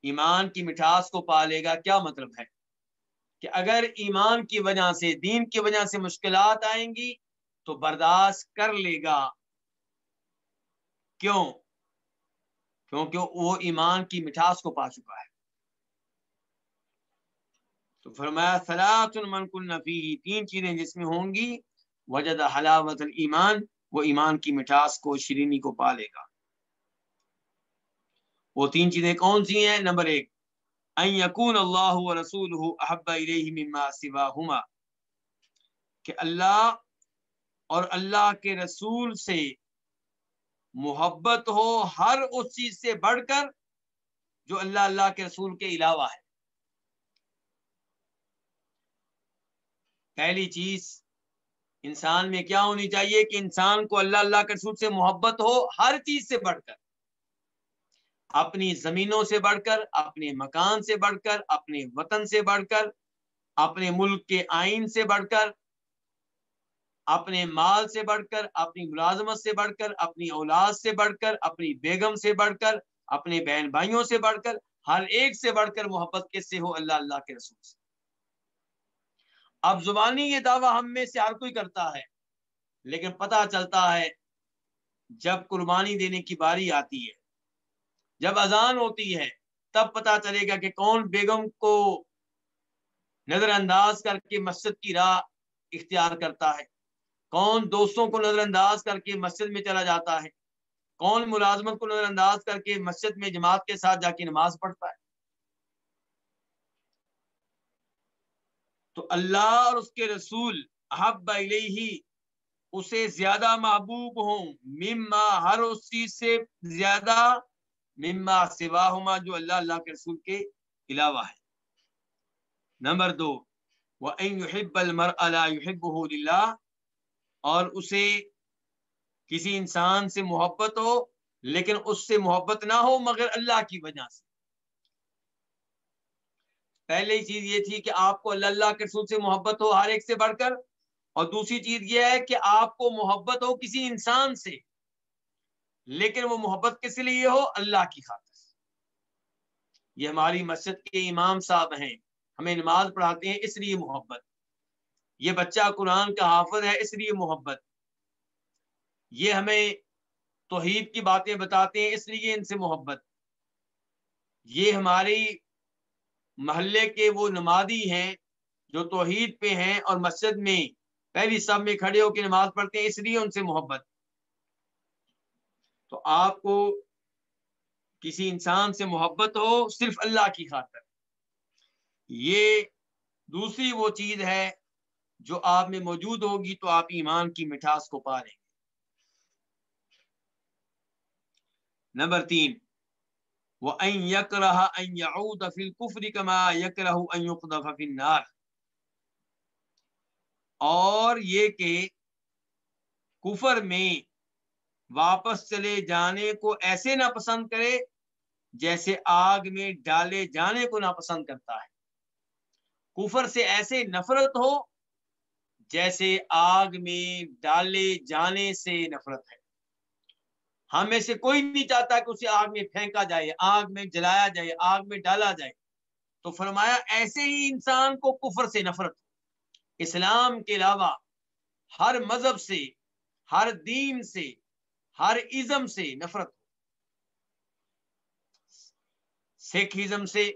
ایمان کی مٹھاس کو پالے گا، کیا مطلب ہے؟ کہ اگر ایمان کی وجہ سے، دین کی وجہ سے مشکلات آئیں گی تو برداشت کر لے گا۔ کیوں؟ کیونکہ وہ ایمان کی مٹھاس کو پا چکا ہے۔ تو فرمایا سلاط المن کل نفی تین چیزیں جس میں ہوں گی۔ وجد حلاوت الایمان، وہ ایمان کی مٹھاس کو شرینی کو پالے گا۔ وہ تین چیزیں کون سی ہیں؟ نمبر ایک ان یکون اللہ و رسول احب الیہ مما سواہما کہ اللہ اور اللہ کے رسول سے محبت ہو ہر اس چیز سے بڑھ کر جو اللہ اللہ کے رسول کے علاوہ ہے۔ پہلی چیز، انسان میں کیا ہونی چاہیے کہ انسان کو اللہ اللہ کے رسول سے محبت ہو ہر چیز سے بڑھ کر۔ اپنی زمینوں سے بڑھ کر اپنے مکان سے بڑھ کر اپنے وطن سے بڑھ کر اپنے ملک کے آئین سے بڑھ کر اپنے مال سے بڑھ کر اپنی ملازمت سے بڑھ کر اپنی اولاد سے بڑھ کر اپنی بیگم سے بڑھ کر اپنے بہن بھائیوں سے بڑھ کر ہر ایک سے بڑھ کر محبت کس سے ہو اللہ اللہ کے رسول سے اب زبانی یہ دعویٰ ہم میں سے ہر کوئی کرتا ہے لیکن پتہ چلتا ہے جب قربانی دینے کی باری آتی ہے جب اذان ہوتی ہے، تب پتا چلے گا کہ کون بیگم کو نظر انداز کر کے مسجد کی راہ اختیار کرتا ہے۔ کون دوستوں کو نظر انداز کر کے مسجد میں چلا جاتا ہے۔ کون ملازمت کو نظر انداز کر کے مسجد میں جماعت کے ساتھ جا کے نماز پڑھتا ہے۔ تو اللہ اور اس کے رسول احب الیہ، اسے زیادہ محبوب ہوں، مما ہر اس چیز سے زیادہ مما سوا جو اللہ اللہ کے رسول کے علاوہ ہے۔ نمبر دو يُحِبَّ الْمَرْءَ لَا يُحِبُّهُ لِلَّهِ، اور اسے کسی انسان سے محبت ہو، لیکن اس سے محبت نہ ہو مگر اللہ کی وجہ سے۔ پہلی چیز یہ تھی کہ آپ کو اللہ اللہ کے رسول سے محبت ہو ہر ایک سے بڑھ کر، اور دوسری چیز یہ ہے کہ آپ کو محبت ہو کسی انسان سے۔ لیکن وہ محبت کس لیے ہو؟ اللہ کی خاطر۔ یہ ہماری مسجد کے امام صاحب ہیں، ہمیں نماز پڑھاتے ہیں، اس لیے محبت۔ یہ بچہ قرآن کا حافظ ہے، اس لیے محبت۔ یہ ہمیں توحید کی باتیں بتاتے ہیں، اس لیے ان سے محبت۔ یہ ہماری محلے کے وہ نمازی ہیں جو توحید پہ ہیں اور مسجد میں پہلی سب میں کھڑے ہو کے نماز پڑھتے ہیں، اس لیے ان سے محبت۔ تو آپ کو کسی انسان سے محبت ہو، صرف اللہ کی خاطر۔ یہ دوسری وہ چیز ہے جو آپ میں موجود ہوگی تو آپ ایمان کی مٹھاس کو پا لیں گے۔ نمبر تین وہ یک رہا کفری کما یک رہ اور یہ کہ کفر میں واپس چلے جانے کو ایسے نہ پسند کرے جیسے آگ میں ڈالے جانے کو نہ پسند کرتا ہے۔ کفر سے ایسے نفرت ہو جیسے آگ میں ڈالے جانے سے نفرت ہے۔ ہم میں سے کوئی نہیں چاہتا کہ اسے آگ میں پھینکا جائے، آگ میں جلایا جائے، آگ میں ڈالا جائے۔ تو فرمایا ایسے ہی انسان کو کفر سے نفرت اسلام کے علاوہ ہر مذہب سے، ہر دین سے ہر ازم سے نفرت ہو۔ سکھ ازم سے،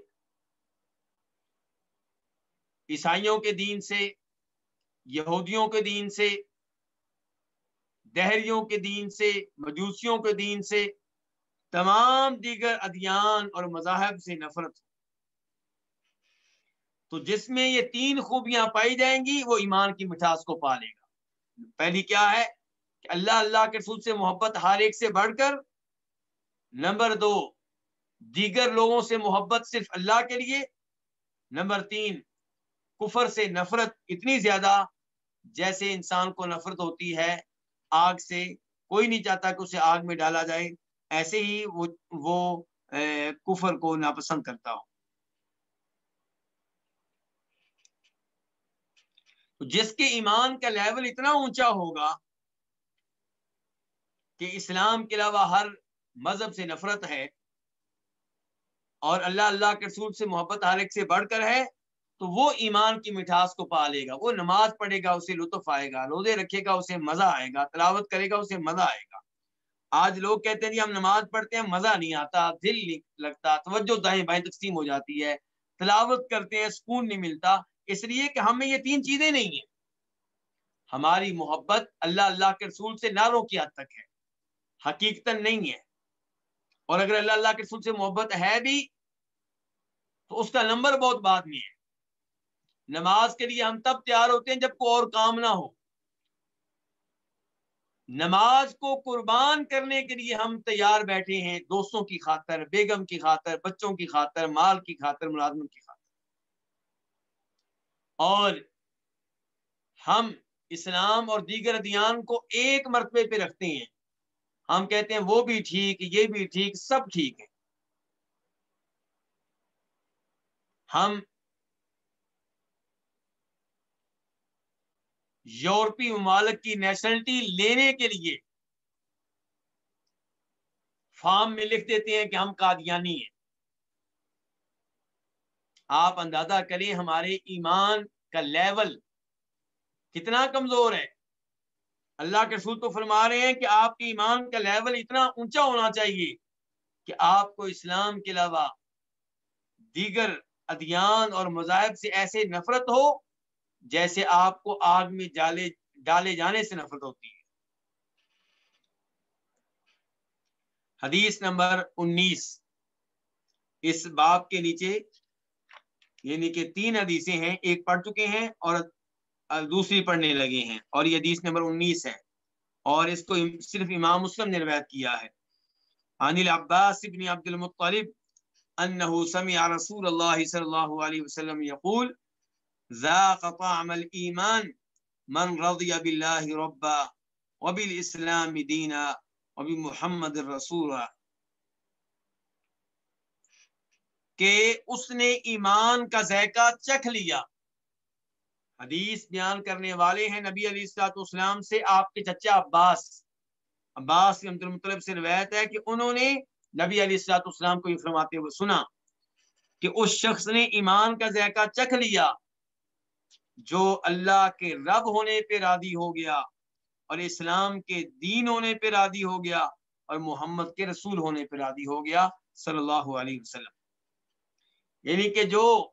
عیسائیوں کے دین سے، یہودیوں کے دین سے، دہریوں کے دین سے، مجوسیوں کے دین سے تمام دیگر ادیان اور مذاہب سے نفرت ہو۔ تو جس میں یہ تین خوبیاں پائی جائیں گی، وہ ایمان کی مٹھاس کو پالے گا۔ پہلی کیا ہے؟ کہ اللہ اللہ کے رسول سے محبت ہر ایک سے بڑھ کر، نمبر دو، دیگر لوگوں سے محبت صرف اللہ کے لیے، نمبر تین، کفر سے نفرت اتنی زیادہ جیسے انسان کو نفرت ہوتی ہے، آگ سے کوئی نہیں چاہتا کہ اسے آگ میں ڈالا جائے، ایسے ہی وہ وہ کفر کو ناپسند کرتا ہو جس کے ایمان کا لیول اتنا اونچا ہوگا کہ اسلام کے علاوہ ہر مذہب سے نفرت ہے اور اللہ اللہ کے رسول سے محبت ہر ایک سے بڑھ کر ہے، تو وہ ایمان کی مٹھاس کو پا لے گا۔ وہ نماز پڑھے گا، اسے لطف آئے گا، روزے رکھے گا، اسے مزہ آئے گا، تلاوت کرے گا، اسے مزہ آئے گا۔ آج لوگ کہتے ہیں جی ہم نماز پڑھتے ہیں، مزہ نہیں آتا، دل نہیں لگتا، توجہ دائیں بائیں تقسیم ہو جاتی ہے۔ تلاوت کرتے ہیں، سکون نہیں ملتا۔ اس لیے کہ ہمیں یہ تین چیزیں نہیں ہیں۔ ہماری محبت اللہ اللہ کے رسول سے ناروں کی حد تک ہے۔ حقیقت نہیں ہے۔ اور اگر اللہ اللہ کے رسول سے محبت ہے بھی، تو اس کا نمبر بہت بعد میں ہے۔ نماز کے لیے ہم تب تیار ہوتے ہیں جب کوئی اور کام نہ ہو۔ نماز کو قربان کرنے کے لیے ہم تیار بیٹھے ہیں دوستوں کی خاطر، بیگم کی خاطر، بچوں کی خاطر، مال کی خاطر، ملازمت کی خاطر۔ اور ہم اسلام اور دیگر ادیان کو ایک مرتبے پہ رکھتے ہیں۔ ہم کہتے ہیں وہ بھی ٹھیک، یہ بھی ٹھیک، سب ٹھیک ہے۔ ہم یورپی ممالک کی نیشنلٹی لینے کے لیے فارم میں لکھ دیتے ہیں کہ ہم قادیانی ہیں۔ آپ اندازہ کریں ہمارے ایمان کا لیول کتنا کمزور ہے۔ اللہ کے رسول تو فرما رہے ہیں کہ آپ کے ایمان کا لیول اتنا اونچا ہونا چاہیے کہ آپ کو اسلام کے علاوہ دیگر ادیان اور مذاہب سے ایسے نفرت ہو جیسے آپ کو آگ میں جالے ڈالے جانے سے نفرت ہوتی ہے۔ حدیث نمبر انیس۔ اس باب کے نیچے یعنی کہ تین حدیثیں ہیں، ایک پڑھ چکے ہیں اور دوسری پڑھنے لگے ہیں اور یہ حدیث نمبر انیس ہے اور اس کو صرف امام مسلم نے روایت کیا ہے۔ عن العباس بن عبد المطلب انه سمع رسول الله صلى الله عليه وسلم يقول ذاق طعم الايمان من رضي بالله ربا وبالاسلام دينا وبمحمد الرسول۔ کہ اس نے ایمان کا ذائقہ چکھ لیا۔ حدیث بیان کرنے والے ہیں نبی علی السلاط اسلام سے آپ کے چچا عباس۔ عباس عبد المطلب سے روایت ہے کہ انہوں نے نبی علی السلاط اسلام کو یہ فرماتے ہوئے سنا کہ اس شخص نے ایمان کا ذائقہ چکھ لیا جو اللہ کے رب ہونے پہ رادی ہو گیا اور اسلام کے دین ہونے پہ رادی ہو گیا اور محمد کے رسول ہونے پہ رادی ہو گیا صلی اللہ علیہ وسلم۔ یعنی کہ جو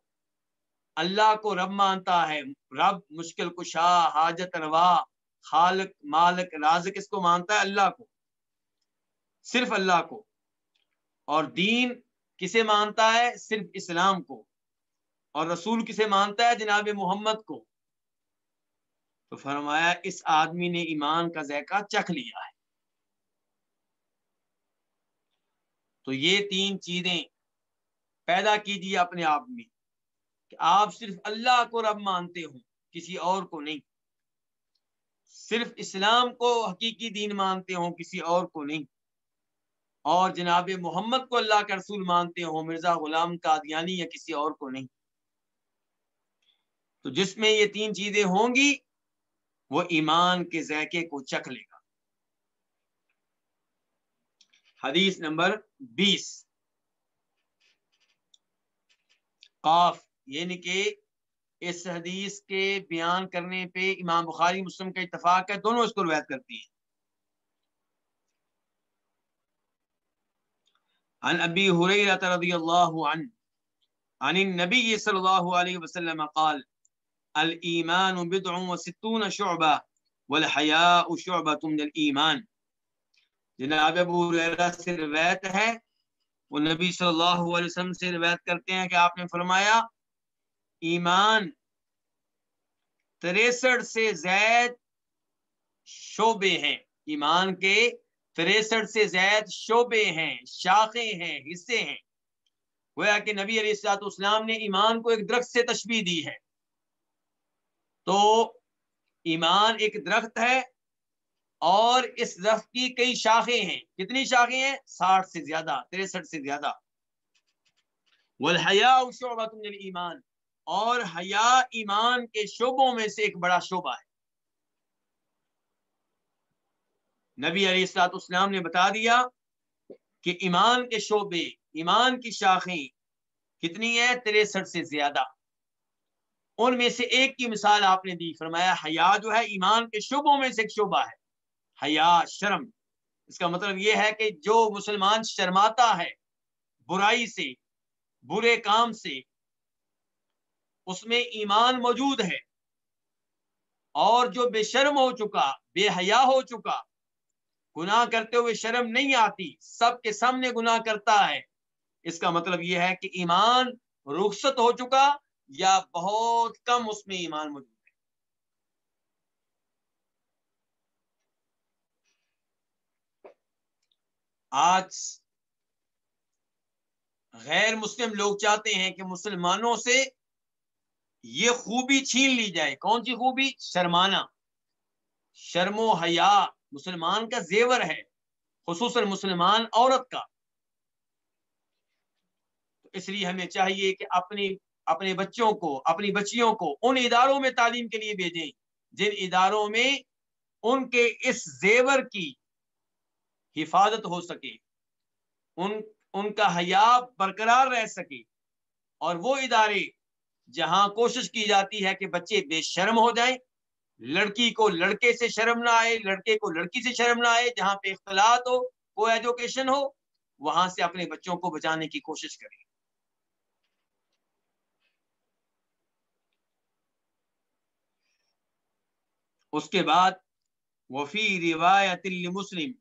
اللہ کو رب مانتا ہے۔ رب مشکل کشا، حاجت روا، خالق، مالک، رازق اس کو مانتا ہے؟ اللہ کو۔ صرف اللہ کو۔ اور دین کسے مانتا ہے؟ صرف اسلام کو۔ اور رسول کسے مانتا ہے؟ جناب محمد کو۔ تو فرمایا، اس آدمی نے ایمان کا ذائقہ چکھ لیا ہے۔ تو یہ تین چیزیں پیدا کیجیے اپنے آپ میں۔ آپ صرف اللہ کو رب مانتے ہوں، کسی اور کو نہیں۔ صرف اسلام کو حقیقی دین مانتے ہوں، کسی اور کو نہیں۔ اور جناب محمد کو اللہ کا رسول مانتے ہوں، مرزا غلام قادیانی یا کسی اور کو نہیں۔ تو جس میں یہ تین چیزیں ہوں گی، وہ ایمان کے ذائقے کو چکھ لے گا۔ حدیث نمبر بیس۔ قاف۔ یعنی کہ اس حدیث کے بیان کرنے پہ امام بخاری مسلم کا اتفاق ہے، دونوں اس کو روایت کرتی ہیں۔ عن ابی حریرہ رضی اللہ عنہ، عن النبی صلی اللہ علیہ وسلم قال، الایمان بدع و ستون شعبہ والحیاء شعبہ من الایمان۔ جناب ابو حریرہ سے روایت ہے، وہ نبی صلی اللہ علیہ وسلم سے روایت کرتے ہیں کہ آپ نے فرمایا ایمان تریسٹھ سے زید شعبے ہیں۔ ایمان کے تریسٹھ سے زید شعبے ہیں، شاخیں ہیں، حصے ہیں۔ گویا کہ نبی علیہ السلاط اسلام نے ایمان کو ایک درخت سے تشبیح دی ہے۔ تو ایمان ایک درخت ہے اور اس درخت کی کئی شاخیں ہیں۔ کتنی شاخیں ہیں؟ ساٹھ سے زیادہ، تریسٹھ سے زیادہ۔ والحیاء شعبۃ من ایمان اور حیا ایمان کے شعبوں میں سے ایک بڑا شعبہ ہے۔ نبی علیہ السلاط اسلام نے بتا دیا کہ ایمان کے شعبے، ایمان کی شاخیں کتنی ہے تریسٹھ سے زیادہ۔ ان میں سے ایک کی مثال آپ نے دی، فرمایا حیا جو ہے ایمان کے شعبوں میں سے ایک شعبہ ہے۔ حیا، شرم۔ اس کا مطلب یہ ہے کہ جو مسلمان شرماتا ہے، برائی سے، برے کام سے اس میں ایمان موجود ہے۔ اور جو بے شرم ہو چکا، بے حیا ہو چکا، گناہ کرتے ہوئے شرم نہیں آتی، سب کے سامنے گناہ کرتا ہے۔ اس کا مطلب یہ ہے کہ ایمان رخصت ہو چکا یا بہت کم اس میں ایمان موجود ہے۔ آج غیر مسلم لوگ چاہتے ہیں کہ مسلمانوں سے یہ خوبی چھین لی جائے۔ کون سی خوبی؟ شرمانا۔ شرم و حیا مسلمان کا زیور ہے، خصوصاً مسلمان عورت کا۔ اس لیے ہمیں چاہیے کہ اپنی، اپنے بچوں کو، اپنی بچیوں کو ان اداروں میں تعلیم کے لیے بھیجیں، جن اداروں میں ان کے اس زیور کی حفاظت ہو سکے، ان ان کا حیا برقرار رہ سکے۔ اور وہ ادارے جہاں کوشش کی جاتی ہے کہ بچے بے شرم ہو جائیں، لڑکی کو لڑکے سے شرم نہ آئے، لڑکے کو لڑکی سے شرم نہ آئے، جہاں پہ اختلاط ہو، کو ایجوکیشن ہو، وہاں سے اپنے بچوں کو بچانے کی کوشش کریں۔ اس کے بعد، وفی روایت مسلم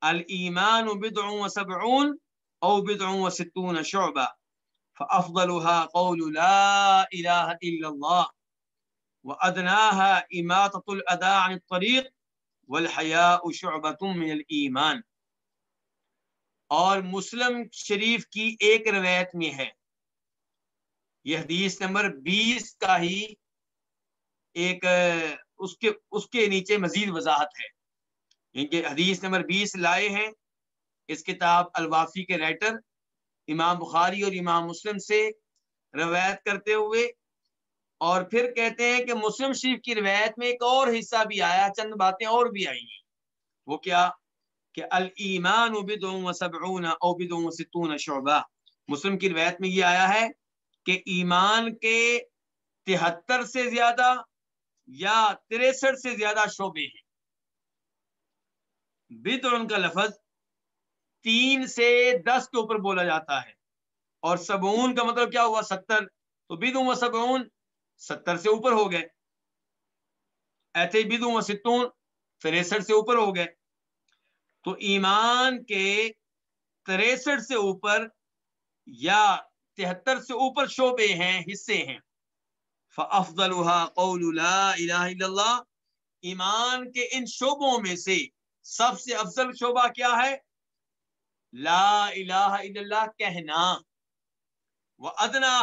المان بدع وسبعون او بدع وستون شعبہ۔ فافضلها قول لا اله الا الله وادناها اماطه الاذى عن الطريق والحياء شعبه من الايمان اور مسلم شریف کی ایک روایت میں ہے۔ یہ حدیث نمبر بیس کا ہی ایک، اس کے اس کے نیچے مزید وضاحت ہے۔ یعنی کیونکہ حدیث نمبر بیس لائے ہیں۔ اس کتاب الوافی کے رائٹر امام بخاری اور امام مسلم سے روایت کرتے ہوئے اور پھر کہتے ہیں کہ مسلم شریف کی روایت میں ایک اور حصہ بھی آیا، چند باتیں اور بھی آئی ہیں۔ وہ کیا؟ کہ المان و سبعون او و ستون شعبہ۔ مسلم کی روایت میں یہ آیا ہے کہ ایمان کے تہتر سے زیادہ یا تریسٹھ سے زیادہ شعبے ہیں۔ بدعن کا لفظ تین سے دس کے اوپر بولا جاتا ہے۔ اور سبون کا مطلب کیا ہوا؟ ستر۔ تو بدوں و سبون ستر سے اوپر ہو گئے۔ ایسے بدوں و ستون تریسٹھ سے اوپر ہو گئے۔ تو ایمان کے تریسٹھ سے اوپر یا تہتر سے اوپر شعبے ہیں، حصے ہیں۔ قول لا الہ الا اللہ ایمان کے ان شعبوں میں سے سب سے افضل شعبہ کیا ہے؟ لا الہ الا اللہ کہنا۔ وہ ادنا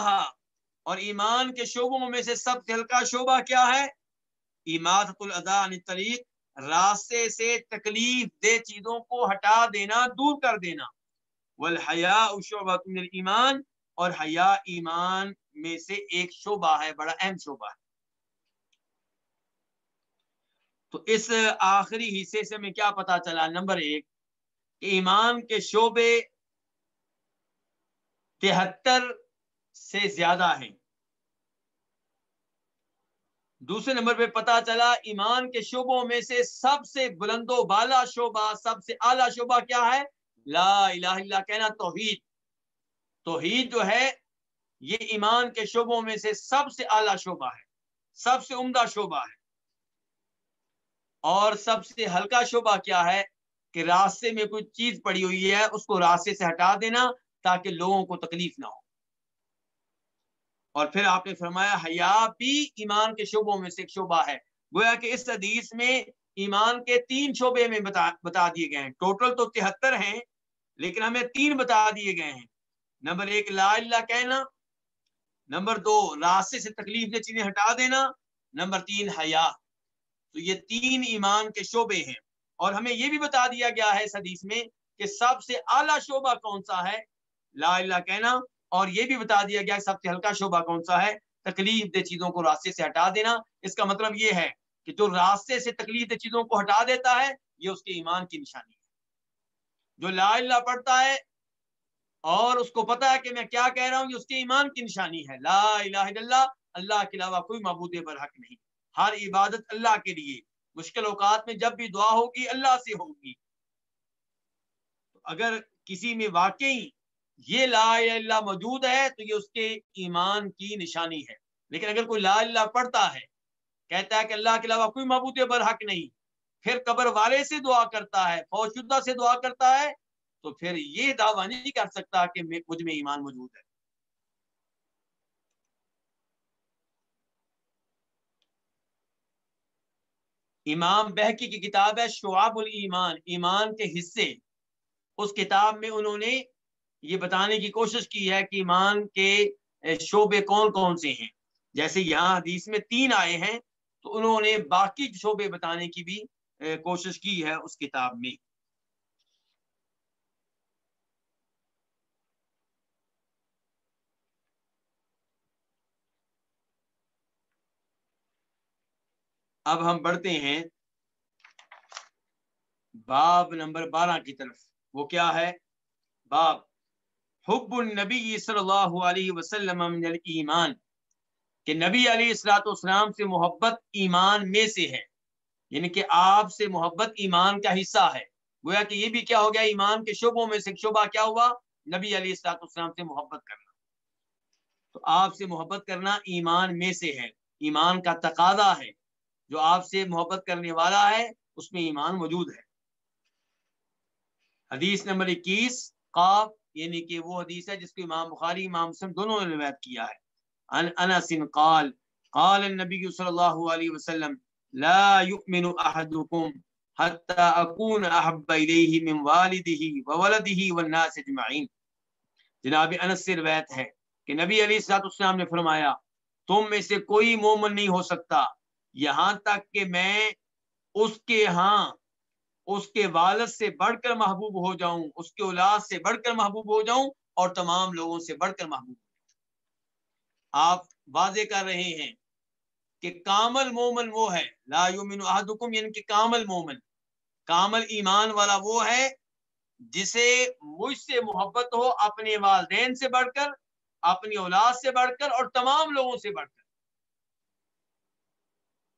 اور ایمان کے شعبوں میں سے سب سے ہلکا شعبہ کیا ہے؟ اماطت الادا طریق راستے سے تکلیف دہ چیزوں کو ہٹا دینا، دور کر دینا۔ والحیاء شعبہ من ایمان اور حیا ایمان میں سے ایک شعبہ ہے، بڑا اہم شعبہ ہے۔ تو اس آخری حصے سے میں کیا پتا چلا؟ نمبر ایک ایمان کے شعبے تہتر سے زیادہ ہیں۔ دوسرے نمبر پہ پتا چلا، ایمان کے شعبوں میں سے سب سے بلند و بالا شعبہ، سب سے اعلیٰ شعبہ کیا ہے؟ لا الہ الا کہنا توحید۔ توحید جو ہے، یہ ایمان کے شعبوں میں سے سب سے اعلیٰ شعبہ ہے، سب سے عمدہ شعبہ ہے۔ اور سب سے ہلکا شعبہ کیا ہے؟ کہ راستے میں کوئی چیز پڑی ہوئی ہے، اس کو راستے سے ہٹا دینا تاکہ لوگوں کو تکلیف نہ ہو۔ اور پھر آپ نے فرمایا، حیا بھی ایمان کے شعبوں میں سے ایک شعبہ ہے۔ گویا کہ اس حدیث میں ایمان کے تین شعبے میں بتا بتا دیے گئے ہیں۔ ٹوٹل تو تہتر ہیں، لیکن ہمیں تین بتا دیے گئے ہیں۔ نمبر ایک، لا اللہ کہنا۔ نمبر دو، راستے سے تکلیف دہ چیزیں ہٹا دینا۔ نمبر تین، حیا۔ تو یہ تین ایمان کے شعبے ہیں۔ اور ہمیں یہ بھی بتا دیا گیا ہے اس حدیث میں کہ سب سے اعلیٰ شعبہ کون سا ہے؟ لا اللہ. کہنا اور یہ بھی بتا دیا گیا سب سے ہلکا شعبہ کون سا ہے؟ تکلیف دہ چیزوں کو راستے سے ہٹا دینا. اس کا مطلب یہ ہے کہ جو راستے سے تکلیف دہ چیزوں کو ہٹا دیتا ہے، یہ اس کے ایمان کی نشانی ہے. جو لا اللہ پڑھتا ہے، اور اس کو پتا ہے کہ میں کیا کہہ رہا ہوں، یہ اس کے ایمان کی نشانی ہے. لا الہ الا اللہ. اللہ کے علاوہ کوئی معبود برحق نہیں. ہر عبادت اللہ کے لیے مشکل اوقات میں جب بھی دعا ہوگی، اللہ سے ہوگی۔ اگر کسی میں واقعی یہ لا اللہ موجود ہے، تو یہ اس کے ایمان کی نشانی ہے۔ لیکن اگر کوئی لا اللہ پڑھتا ہے، کہتا ہے کہ اللہ کے علاوہ کوئی محبوط برحق نہیں، پھر قبر والے سے دعا کرتا ہے، فوج شدہ سے دعا کرتا ہے، تو پھر یہ دعویٰ نہیں کر سکتا کہ مجھ میں ایمان موجود ہے۔ امام بہکی کی کتاب ہے شعاب الایمان، ایمان کے حصے۔ اس کتاب میں انہوں نے یہ بتانے کی کوشش کی ہے کہ ایمان کے شعبے کون کون سے ہیں۔ جیسے یہاں حدیث میں تین آئے ہیں، تو انہوں نے باقی شعبے بتانے کی بھی کوشش کی ہے اس کتاب میں۔ اب ہم بڑھتے ہیں باب نمبر بارہ کی طرف۔ وہ کیا ہے؟ باب۔ حب النبی صلی اللہ علیہ وسلم من الایمان۔ کہ نبی علیہ السلاۃ والسلام سے محبت ایمان میں سے ہے۔ یعنی کہ آپ سے محبت ایمان کا حصہ ہے۔ گویا کہ یہ بھی کیا ہو گیا؟ ایمان کے شعبوں میں سے شعبہ کیا ہوا؟ نبی علیہ السلاط والسلام سے محبت کرنا۔ تو آپ سے محبت کرنا ایمان میں سے ہے۔ ایمان کا تقاضا ہے۔ جو آپ سے محبت کرنے والا ہے، اس میں ایمان موجود ہے۔ حدیث نمبر اکیس، قاف یعنی کہ وہ حدیث ہے جس کو امام بخاری، امام مسلم دونوں نے روایت کیا ہے۔ ان انس قال قال النبي صلی اللہ علیہ وسلم، لا يؤمن احدكم حتى اكون احب اليه من والده وولده والناس اجمعين جناب انس سے روایت ہے کہ نبی علیہ الصلوۃ والسلام نے فرمایا، تم میں سے کوئی مومن نہیں ہو سکتا۔ یہاں تک کہ میں اس کے ہاں اس کے والد سے بڑھ کر محبوب ہو جاؤں، اس کے اولاد سے بڑھ کر محبوب ہو جاؤں اور تمام لوگوں سے بڑھ کر محبوب آپ واضح کر رہے ہیں کہ کامل مومن وہ ہے، لا یومن احدکم یعنی کہ کامل مومن۔ کامل ایمان والا وہ ہے جسے مجھ سے محبت ہو اپنے والدین سے بڑھ کر، اپنی اولاد سے بڑھ کر اور تمام لوگوں سے بڑھ کر۔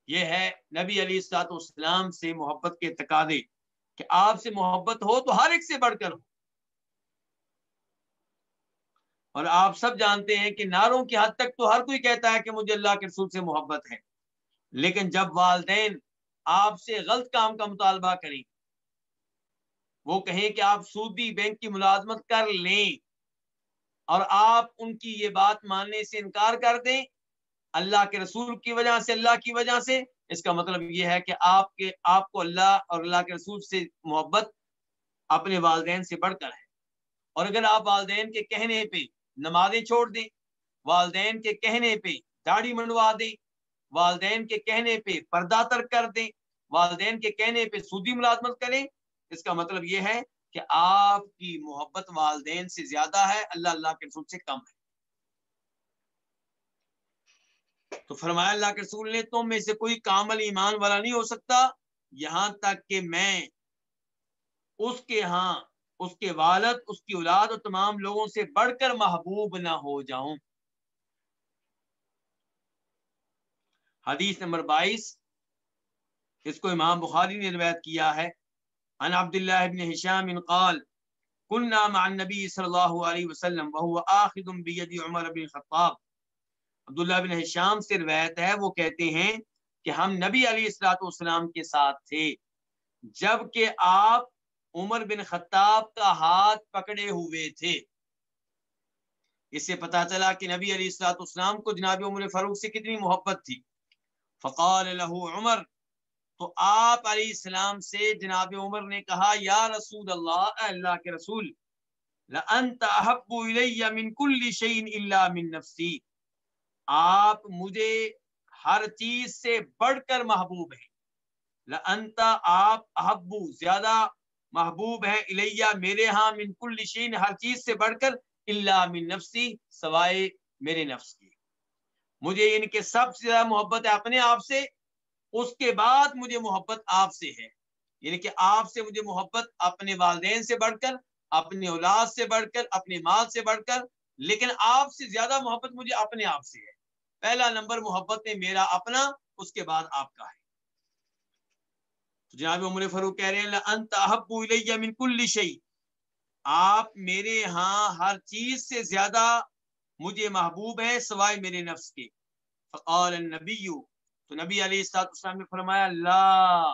یہ ہے نبی علی السلاط اسلام سے محبت کے تقاضے کہ آپ سے محبت ہو تو ہر ایک سے بڑھ کر ہو۔ اور آپ سب جانتے ہیں کہ ناروں کی حد تک تو ہر کوئی کہتا ہے کہ مجھے اللہ کے رسول سے محبت ہے۔ لیکن جب والدین آپ سے غلط کام کا مطالبہ کریں، وہ کہیں کہ آپ سودی بینک کی ملازمت کر لیں اور آپ ان کی یہ بات ماننے سے انکار کر دیں اللہ کے رسول کی وجہ سے، اللہ کی وجہ سے۔ اس کا مطلب یہ ہے کہ آپ کے، آپ کو اللہ اور اللہ کے رسول سے محبت اپنے والدین سے بڑھ کر ہے۔ اور اگر آپ والدین کے کہنے پہ نمازیں چھوڑ دیں، والدین کے کہنے پہ داڑھی منڈوا دیں، والدین کے کہنے پہ پردہ ترک کر دیں، والدین کے کہنے پہ سودی ملازمت کریں، اس کا مطلب یہ ہے کہ آپ کی محبت والدین سے زیادہ ہے، اللہ اللہ کے رسول سے کم ہے۔ تو فرمایا، اللہ کے رسول نے تم میں سے کوئی کامل ایمان والا نہیں ہو سکتا۔ یہاں تک کہ میں، اس کے ہاں اس کے والد، اس کی اولاد اور تمام لوگوں سے بڑھ کر محبوب نہ ہو جاؤں۔ حدیث نمبر بائیس، اس کو امام بخاری نے روایت کیا ہے۔ ان عبداللہ ابن حشام قال كنا مع النبي صلی اللہ علیہ وسلم وهو آخذ بید عمر بن خطاب۔ عبداللہ بن حشام سے روایت ہے، وہ کہتے ہیں کہ ہم نبی علیہ السلاۃ والسلام کے ساتھ تھے۔ جبکہ آپ عمر بن خطاب کا ہاتھ پکڑے ہوئے تھے۔ اس سے پتا چلا کہ نبی علیہ السلاۃ والسلام کو جناب عمر فاروق سے کتنی محبت تھی۔ فقال له عمر، تو آپ علیہ السلام سے جناب عمر نے کہا، یا رسول اللہ، اے اللہ کے رسول، لأنت احب الی من کل شیء الا من نفسی۔ آپ مجھے ہر چیز سے بڑھ کر محبوب ہیں۔ لانتا آپ احبو زیادہ محبوب ہیں۔ الیہ میرے ہاں من کل شین ہر چیز سے بڑھ کر اللہ من نفسی، سوائے میرے نفس کی۔ مجھے ان کے سب سے زیادہ محبت ہے اپنے آپ سے، اس کے بعد مجھے محبت آپ سے ہے۔ یعنی کہ آپ سے مجھے محبت اپنے والدین سے بڑھ کر، اپنے اولاد سے بڑھ کر، اپنے مال سے بڑھ کر، لیکن آپ سے زیادہ محبت مجھے اپنے آپ سے ہے۔ پہلا نمبر محبت میں میرا اپنا، اس کے بعد آپ کا ہے۔ جناب عمر فروخ کہہ رہے ہیں انت احب الیہ من کل شیء آپ میرے ہاں ہر چیز سے زیادہ مجھے محبوب ہے سوائے میرے نفس کے۔ فقال النبی تو نبی علیہ السلام السلام نے فرمایا، لا،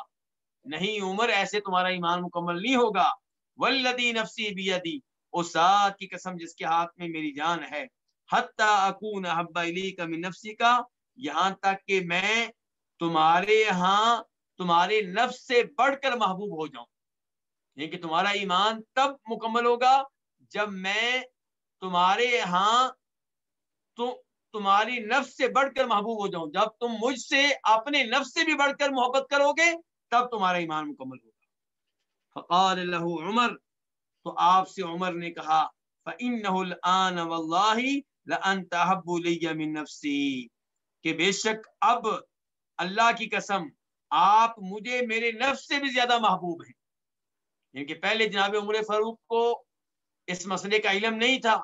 نہیں عمر، ایسے تمہارا ایمان مکمل نہیں ہوگا۔ والذی نفسی بیدی اس ذات کی قسم جس کے ہاتھ میں میری جان ہے۔ اکون علی کا من نفسی کا یہاں تک کہ میں تمہارے ہاں تمہارے نفس سے بڑھ کر محبوب ہو جاؤں۔ یعنی کہ تمہارا ایمان تب مکمل ہوگا جب میں تمہارے ہاں تو تمہاری نفس سے بڑھ کر محبوب ہو جاؤں۔ جب تم مجھ سے اپنے نفس سے بھی بڑھ کر محبت کرو گے، تب تمہارا ایمان مکمل ہوگا۔ فقال له عمر، تو آپ سے عمر نے کہا، فَإِنَّهُ الْآنَ وَاللَّهِ من نفسی، کہ بے شک اب اللہ کی قسم آپ مجھے میرے نفس سے بھی زیادہ محبوب ہیں۔ یعنی کہ پہلے جناب عمر فاروق کو اس مسئلے کا علم نہیں تھا۔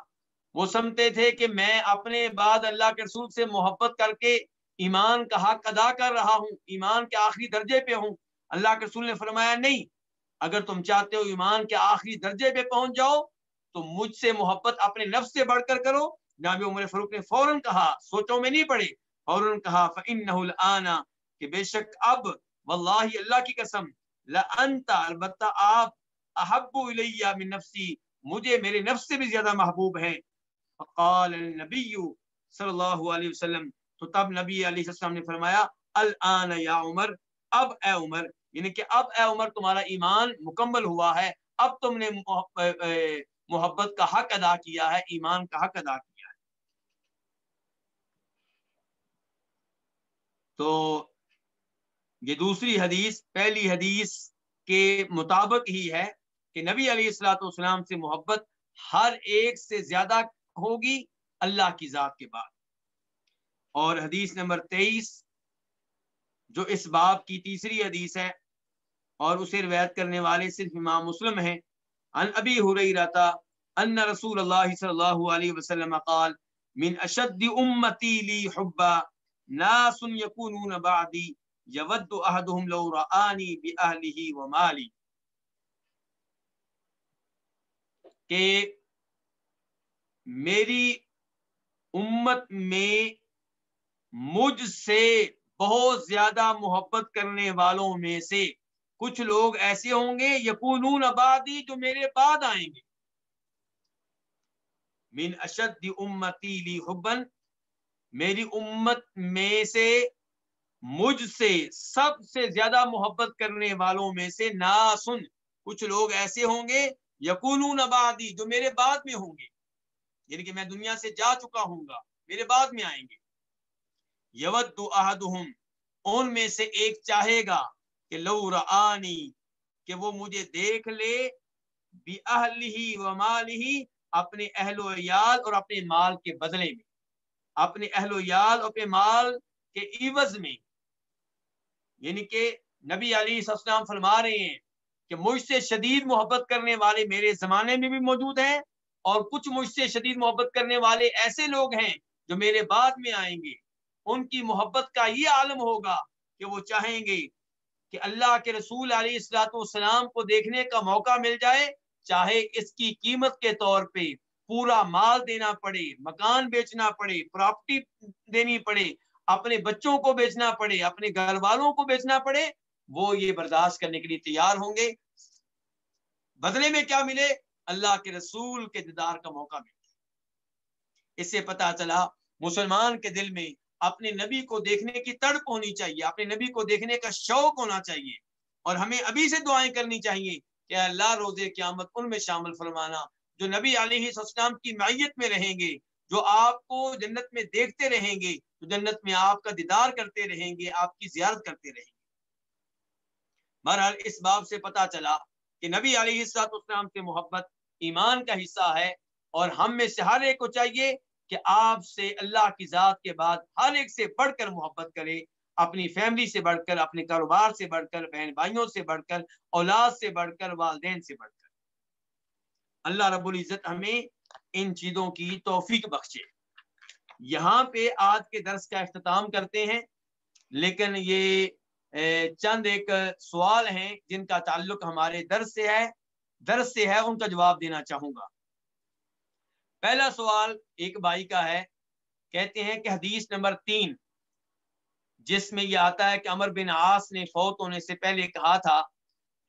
وہ سمتے تھے کہ میں اپنے بعد اللہ کے رسول سے محبت کر کے ایمان کا حق ادا کر رہا ہوں، ایمان کے آخری درجے پہ ہوں۔ اللہ کے رسول نے فرمایا، نہیں، اگر تم چاہتے ہو ایمان کے آخری درجے پہ پہنچ جاؤ، تو مجھ سے محبت اپنے نفس سے بڑھ کر کرو۔ جناب عمر فروخ نے فوراً کہا، سوچوں میں نہیں پڑے فوراً کہا، فَإِنَّهُ الْآنَ، کہ بے شک اب واللہ اللہ کی قسم، لَأَنْتَ، البتہ آپ احب الیہ من نفسی مجھے میرے نفس سے بھی زیادہ محبوب ہیں۔ فقال النبی صلی اللہ علیہ وسلم، تو تب نبی علیہ السلام نے فرمایا الان یا عمر، اب اے عمر یعنی کہ اب اے عمر تمہارا ایمان مکمل ہوا ہے، اب تم نے محبت کا حق ادا کیا ہے، ایمان کا حق ادا کیا ہے تو یہ دوسری حدیث، پہلی حدیث کے مطابق ہی ہے کہ نبی علیہ السلاۃ والسلام سے محبت ہر ایک سے زیادہ ہوگی اللہ کی ذات کے بعد۔ اور حدیث نمبر تیئیس، جو اس باب کی تیسری حدیث ہے اور اسے روایت کرنے والے صرف امام مسلم ہیں۔ ان ابی حریرتا ان رسول اللہ صلی اللہ علیہ وسلم قال، من اشد امتی لی حبا ناس یکونون بعدی یود احدهم لو رآنی بی اہلہ کہ میری امت میں مجھ سے بہت زیادہ محبت کرنے والوں میں سے کچھ لوگ ایسے ہوں گے یقون آبادی جو میرے بعد آئیں گے. من اشد امتی لی حبن میری امت میں سے، مجھ سے سب سے زیادہ محبت کرنے والوں میں سے ناسن۔ کچھ لوگ ایسے ہوں گے یقون آبادی جو میرے بعد میں ہوں گے۔ یعنی کہ میں دنیا سے جا چکا ہوں گا، میرے بعد میں آئیں گے۔ یود احدہم، ان میں سے ایک چاہے گا کہ لو رآنی، کہ وہ مجھے دیکھ لے۔ بی اہلہی و مالہی اپنے اہل و عیال اور اپنے مال کے بدلے میں۔ اپنے اہل و عیال اور اپنے مال کے عوض میں۔ یعنی کہ نبی علی السلام فرما رہے ہیں کہ مجھ سے شدید محبت کرنے والے میرے زمانے میں بھی موجود ہیں اور کچھ مجھ سے شدید محبت کرنے والے ایسے لوگ ہیں جو میرے بعد میں آئیں گے۔ ان کی محبت کا یہ عالم ہوگا کہ وہ چاہیں گے کہ اللہ کے رسول علیہ السلاۃ والسلام کو دیکھنے کا موقع مل جائے، چاہے اس کی قیمت کے طور پہ۔ پورا مال دینا پڑے، مکان بیچنا پڑے پراپرٹی دینی پڑے، اپنے بچوں کو بیچنا پڑے، اپنے گھر والوں کو بیچنا پڑے، وہ یہ برداشت کرنے کے لیے تیار ہوں گے۔ بدلے میں کیا ملے؟ اللہ کے رسول کے دیدار کا موقع ملے۔ اس سے پتا چلا، مسلمان کے دل میں اپنے نبی کو دیکھنے کی تڑپ ہونی چاہیے، اپنے نبی کو دیکھنے کا شوق ہونا چاہیے۔ اور ہمیں ابھی سے دعائیں کرنی چاہیے کہ اللہ روز قیامت ان میں شامل فرمانا۔ جو نبی علیہ السلام کی معیت میں رہیں گے، جو آپ کو جنت میں دیکھتے رہیں گے جو جنت میں آپ کا دیدار کرتے رہیں گے، آپ کی زیارت کرتے رہیں گے۔ بہرحال اس باب سے پتا چلا کہ نبی علیہ السلام سے محبت ایمان کا حصہ ہے اور ہم میں سے ہر ایک کو چاہیے کہ آپ سے اللہ کی ذات کے بعد ہر ایک سے بڑھ کر محبت کرے، اپنی فیملی سے بڑھ کر، اپنے کاروبار سے بڑھ کر، بہن بھائیوں سے بڑھ کر، اولاد سے بڑھ کر، والدین سے بڑھ کر۔ اللہ رب العزت ہمیں ان چیزوں کی توفیق بخشے۔ یہاں پہ آج کے درس کا اختتام کرتے ہیں، لیکن یہ چند ایک سوال ہیں جن کا تعلق ہمارے درس سے ہے۔ درس سے ہے، ان کا جواب دینا چاہوں گا۔ پہلا سوال ایک بھائی کا ہے، کہتے ہیں کہ حدیث نمبر تین، جس میں یہ آتا ہے کہ امر بن آس نے فوت ہونے سے پہلے کہا تھا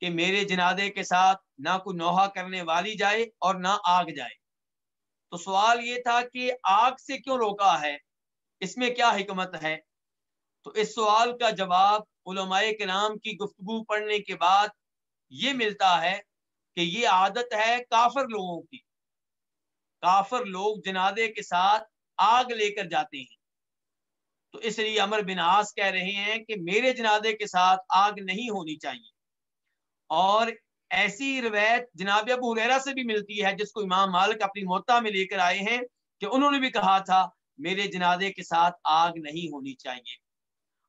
کہ میرے جنادے کے ساتھ نہ کوئی نوحہ کرنے والی جائے اور نہ آگ جائے۔ تو سوال یہ تھا کہ آگ سے کیوں روکا ہے؟ اس میں کیا حکمت ہے؟ تو اس سوال کا جواب علماء کرام کی گفتگو پڑھنے کے بعد یہ ملتا ہے کہ یہ عادت ہے کافر لوگوں کی۔ کافر لوگ جنادے کے ساتھ آگ لے کر جاتے ہیں۔ تو اس لیے امر بناس کہہ رہے ہیں کہ میرے جنادے کے ساتھ آگ نہیں ہونی چاہیے۔ اور ایسی روایت جناب ابو حریرہ سے بھی ملتی ہے، جس کو امام مالک اپنی موتا میں لے کر آئے ہیں کہ انہوں نے بھی کہا تھا، میرے جنادے کے ساتھ آگ نہیں ہونی چاہیے۔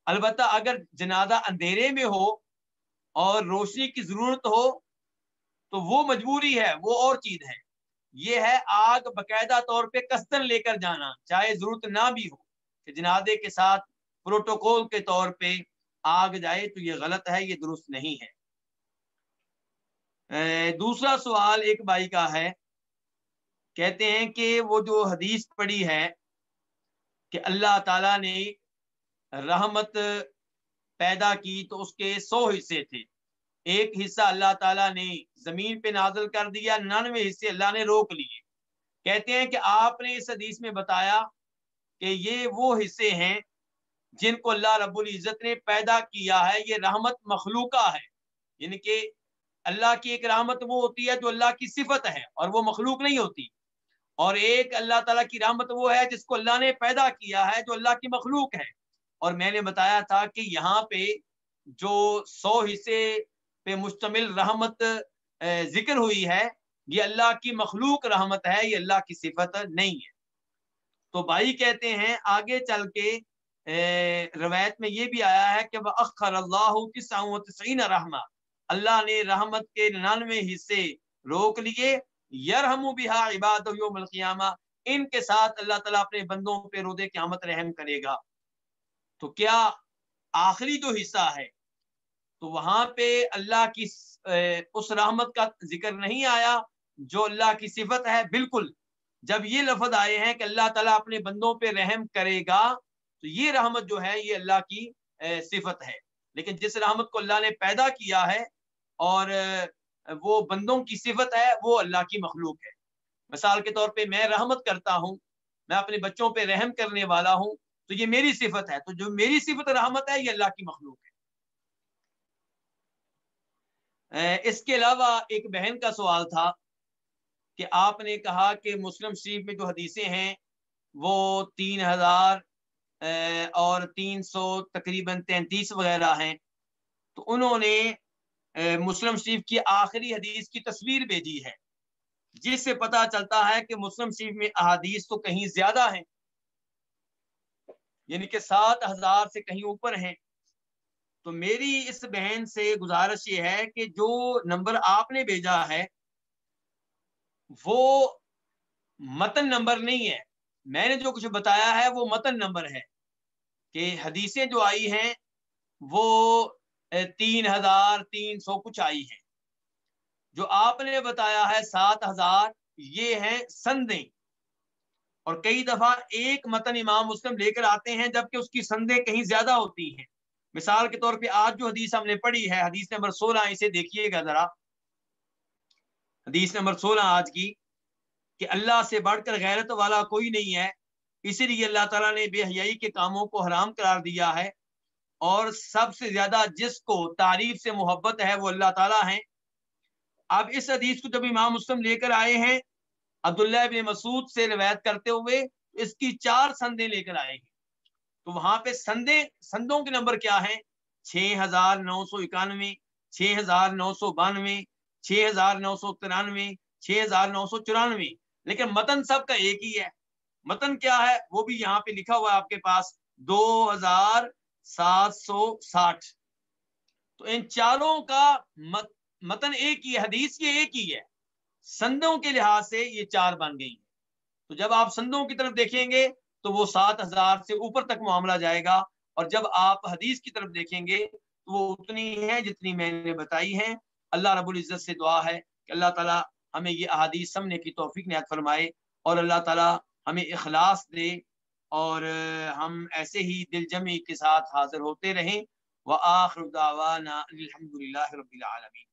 البتہ اگر جنازہ اندھیرے میں ہو اور روشنی کی ضرورت ہو، تو وہ مجبوری ہے، وہ اور چیز ہے۔ یہ ہے آگ باقاعدہ طور پہ کستن لے کر جانا، چاہے ضرورت نہ بھی ہو کہ جنادے کے ساتھ پروٹوکول کے طور پہ آگ جائے تو یہ غلط ہے، یہ درست نہیں ہے۔ دوسرا سوال ایک بھائی کا ہے۔ کہتے ہیں کہ وہ جو حدیث پڑی ہے کہ اللہ تعالی نے رحمت پیدا کی تو اس کے سو حصے تھے۔ ایک حصہ اللہ تعالیٰ نے زمین پہ نازل کر دیا ننوے حصے اللہ نے روک لیے۔ کہتے ہیں کہ آپ نے اس حدیث میں بتایا کہ یہ وہ حصے ہیں جن کو اللہ رب العزت نے پیدا کیا ہے، یہ رحمت مخلوقہ ہے۔ یعنی کہ اللہ کی ایک رحمت وہ ہوتی ہے جو اللہ کی صفت ہے اور وہ مخلوق نہیں ہوتی۔ اور ایک اللہ تعالیٰ کی رحمت وہ ہے جس کو اللہ نے پیدا کیا ہے جو اللہ کی مخلوق ہے۔ اور میں نے بتایا تھا کہ یہاں پہ جو سو حصے پہ مشتمل رحمت ذکر ہوئی ہے، یہ اللہ کی مخلوق رحمت ہے، یہ اللہ کی صفت نہیں ہے۔ تو بھائی کہتے ہیں، آگے چل کے روایت میں یہ بھی آیا ہے کہ وہ اخر اللہ رحمہ اللہ نے رحمت کے ننانوے حصے روک لیے۔ یرحم بہا عباد یوم القیامہ۔ ان کے ساتھ اللہ تعالیٰ اپنے بندوں پہ رودے قیامت رحم کرے گا۔ تو کیا آخری جو حصہ ہے، تو وہاں پہ اللہ کی اس رحمت کا ذکر نہیں آیا جو اللہ کی صفت ہے۔ بالکل، جب یہ لفظ آئے ہیں کہ اللہ تعالیٰ اپنے بندوں پہ رحم کرے گا، تو یہ رحمت جو ہے، یہ اللہ کی صفت ہے۔ لیکن جس رحمت کو اللہ نے پیدا کیا ہے اور وہ بندوں کی صفت ہے، وہ اللہ کی مخلوق ہے۔ مثال کے طور پہ میں رحمت کرتا ہوں، میں اپنے بچوں پہ رحم کرنے والا ہوں، تو یہ میری صفت ہے۔ تو جو میری صفت رحمت ہے، یہ اللہ کی مخلوق ہے۔ اس کے علاوہ ایک بہن کا سوال تھا کہ آپ نے کہا کہ مسلم شریف میں جو حدیثیں ہیں، وہ تین ہزار اور تین سو تقریباً تینتیس وغیرہ ہیں۔ تو انہوں نے مسلم شریف کی آخری حدیث کی تصویر بھیجی ہے۔ جس سے پتا چلتا ہے کہ مسلم شریف میں احادیث تو کہیں زیادہ ہیں۔ یعنی کہ سات ہزار سے کہیں اوپر ہیں۔ تو میری اس بہن سے گزارش یہ ہے کہ جو نمبر آپ نے بھیجا ہے، وہ متن نمبر نہیں ہے۔ میں نے جو کچھ بتایا ہے، وہ متن نمبر ہے کہ حدیثیں جو آئی ہیں، وہ تین ہزار تین سو کچھ آئی ہیں۔ جو آپ نے بتایا ہے سات ہزار، یہ ہیں سندیں۔ اور کئی دفعہ ایک متن امام مسلم لے کر آتے ہیں جبکہ اس کی سندیں کہیں زیادہ ہوتی ہیں۔ مثال کے طور پہ آج جو حدیث ہم نے پڑھی ہے، حدیث نمبر سولہ، اسے دیکھیے گا ذرا۔ حدیث نمبر سولہ آج کی، کہ اللہ سے بڑھ کر غیرت والا کوئی نہیں ہے، اسی لیے اللہ تعالیٰ نے بے حیائی کے کاموں کو حرام قرار دیا ہے۔ اور سب سے زیادہ جس کو تعریف سے محبت ہے وہ اللہ تعالیٰ ہیں۔ اب اس حدیث کو جب امام مسلم لے کر آئے ہیں، عبداللہ بن مسعود سے روایت کرتے ہوئے اس کی چار سندیں لے کر آئے ہیں۔ تو وہاں پہ سندے سندوں کے نمبر کیا ہیں؟ چھ ہزار نو سو اکانوے، چھ ہزار نو سو بانوے، چھ ہزار نو سو ترانوے، چھ ہزار نو سو چورانوے۔ لیکن متن سب کا ایک ہی ہے۔ متن کیا ہے؟ وہ بھی یہاں پہ لکھا ہوا ہے آپ کے پاس۔ دو ہزار سات سو ساٹھ۔ تو ان چاروں کا متن ایک ہی حدیث یہ ایک ہی ہے۔ سندوں کے لحاظ سے یہ چار بن گئی تو جب آپ سندوں کی طرف دیکھیں گے تو وہ سات ہزار سے اوپر تک معاملہ جائے گا۔ اور جب آپ حدیث کی طرف دیکھیں گے تو وہ اتنی ہے جتنی میں نے بتائی ہے اللہ رب العزت سے دعا ہے کہ اللہ تعالیٰ ہمیں یہ احادیث سمنے کی توفیق نہایت فرمائے اور اللہ تعالیٰ ہمیں اخلاص دے اور ہم ایسے ہی دل جمعی کے ساتھ حاضر ہوتے رہیں۔ وآخر دعوانا الحمدللہ رب العالمین۔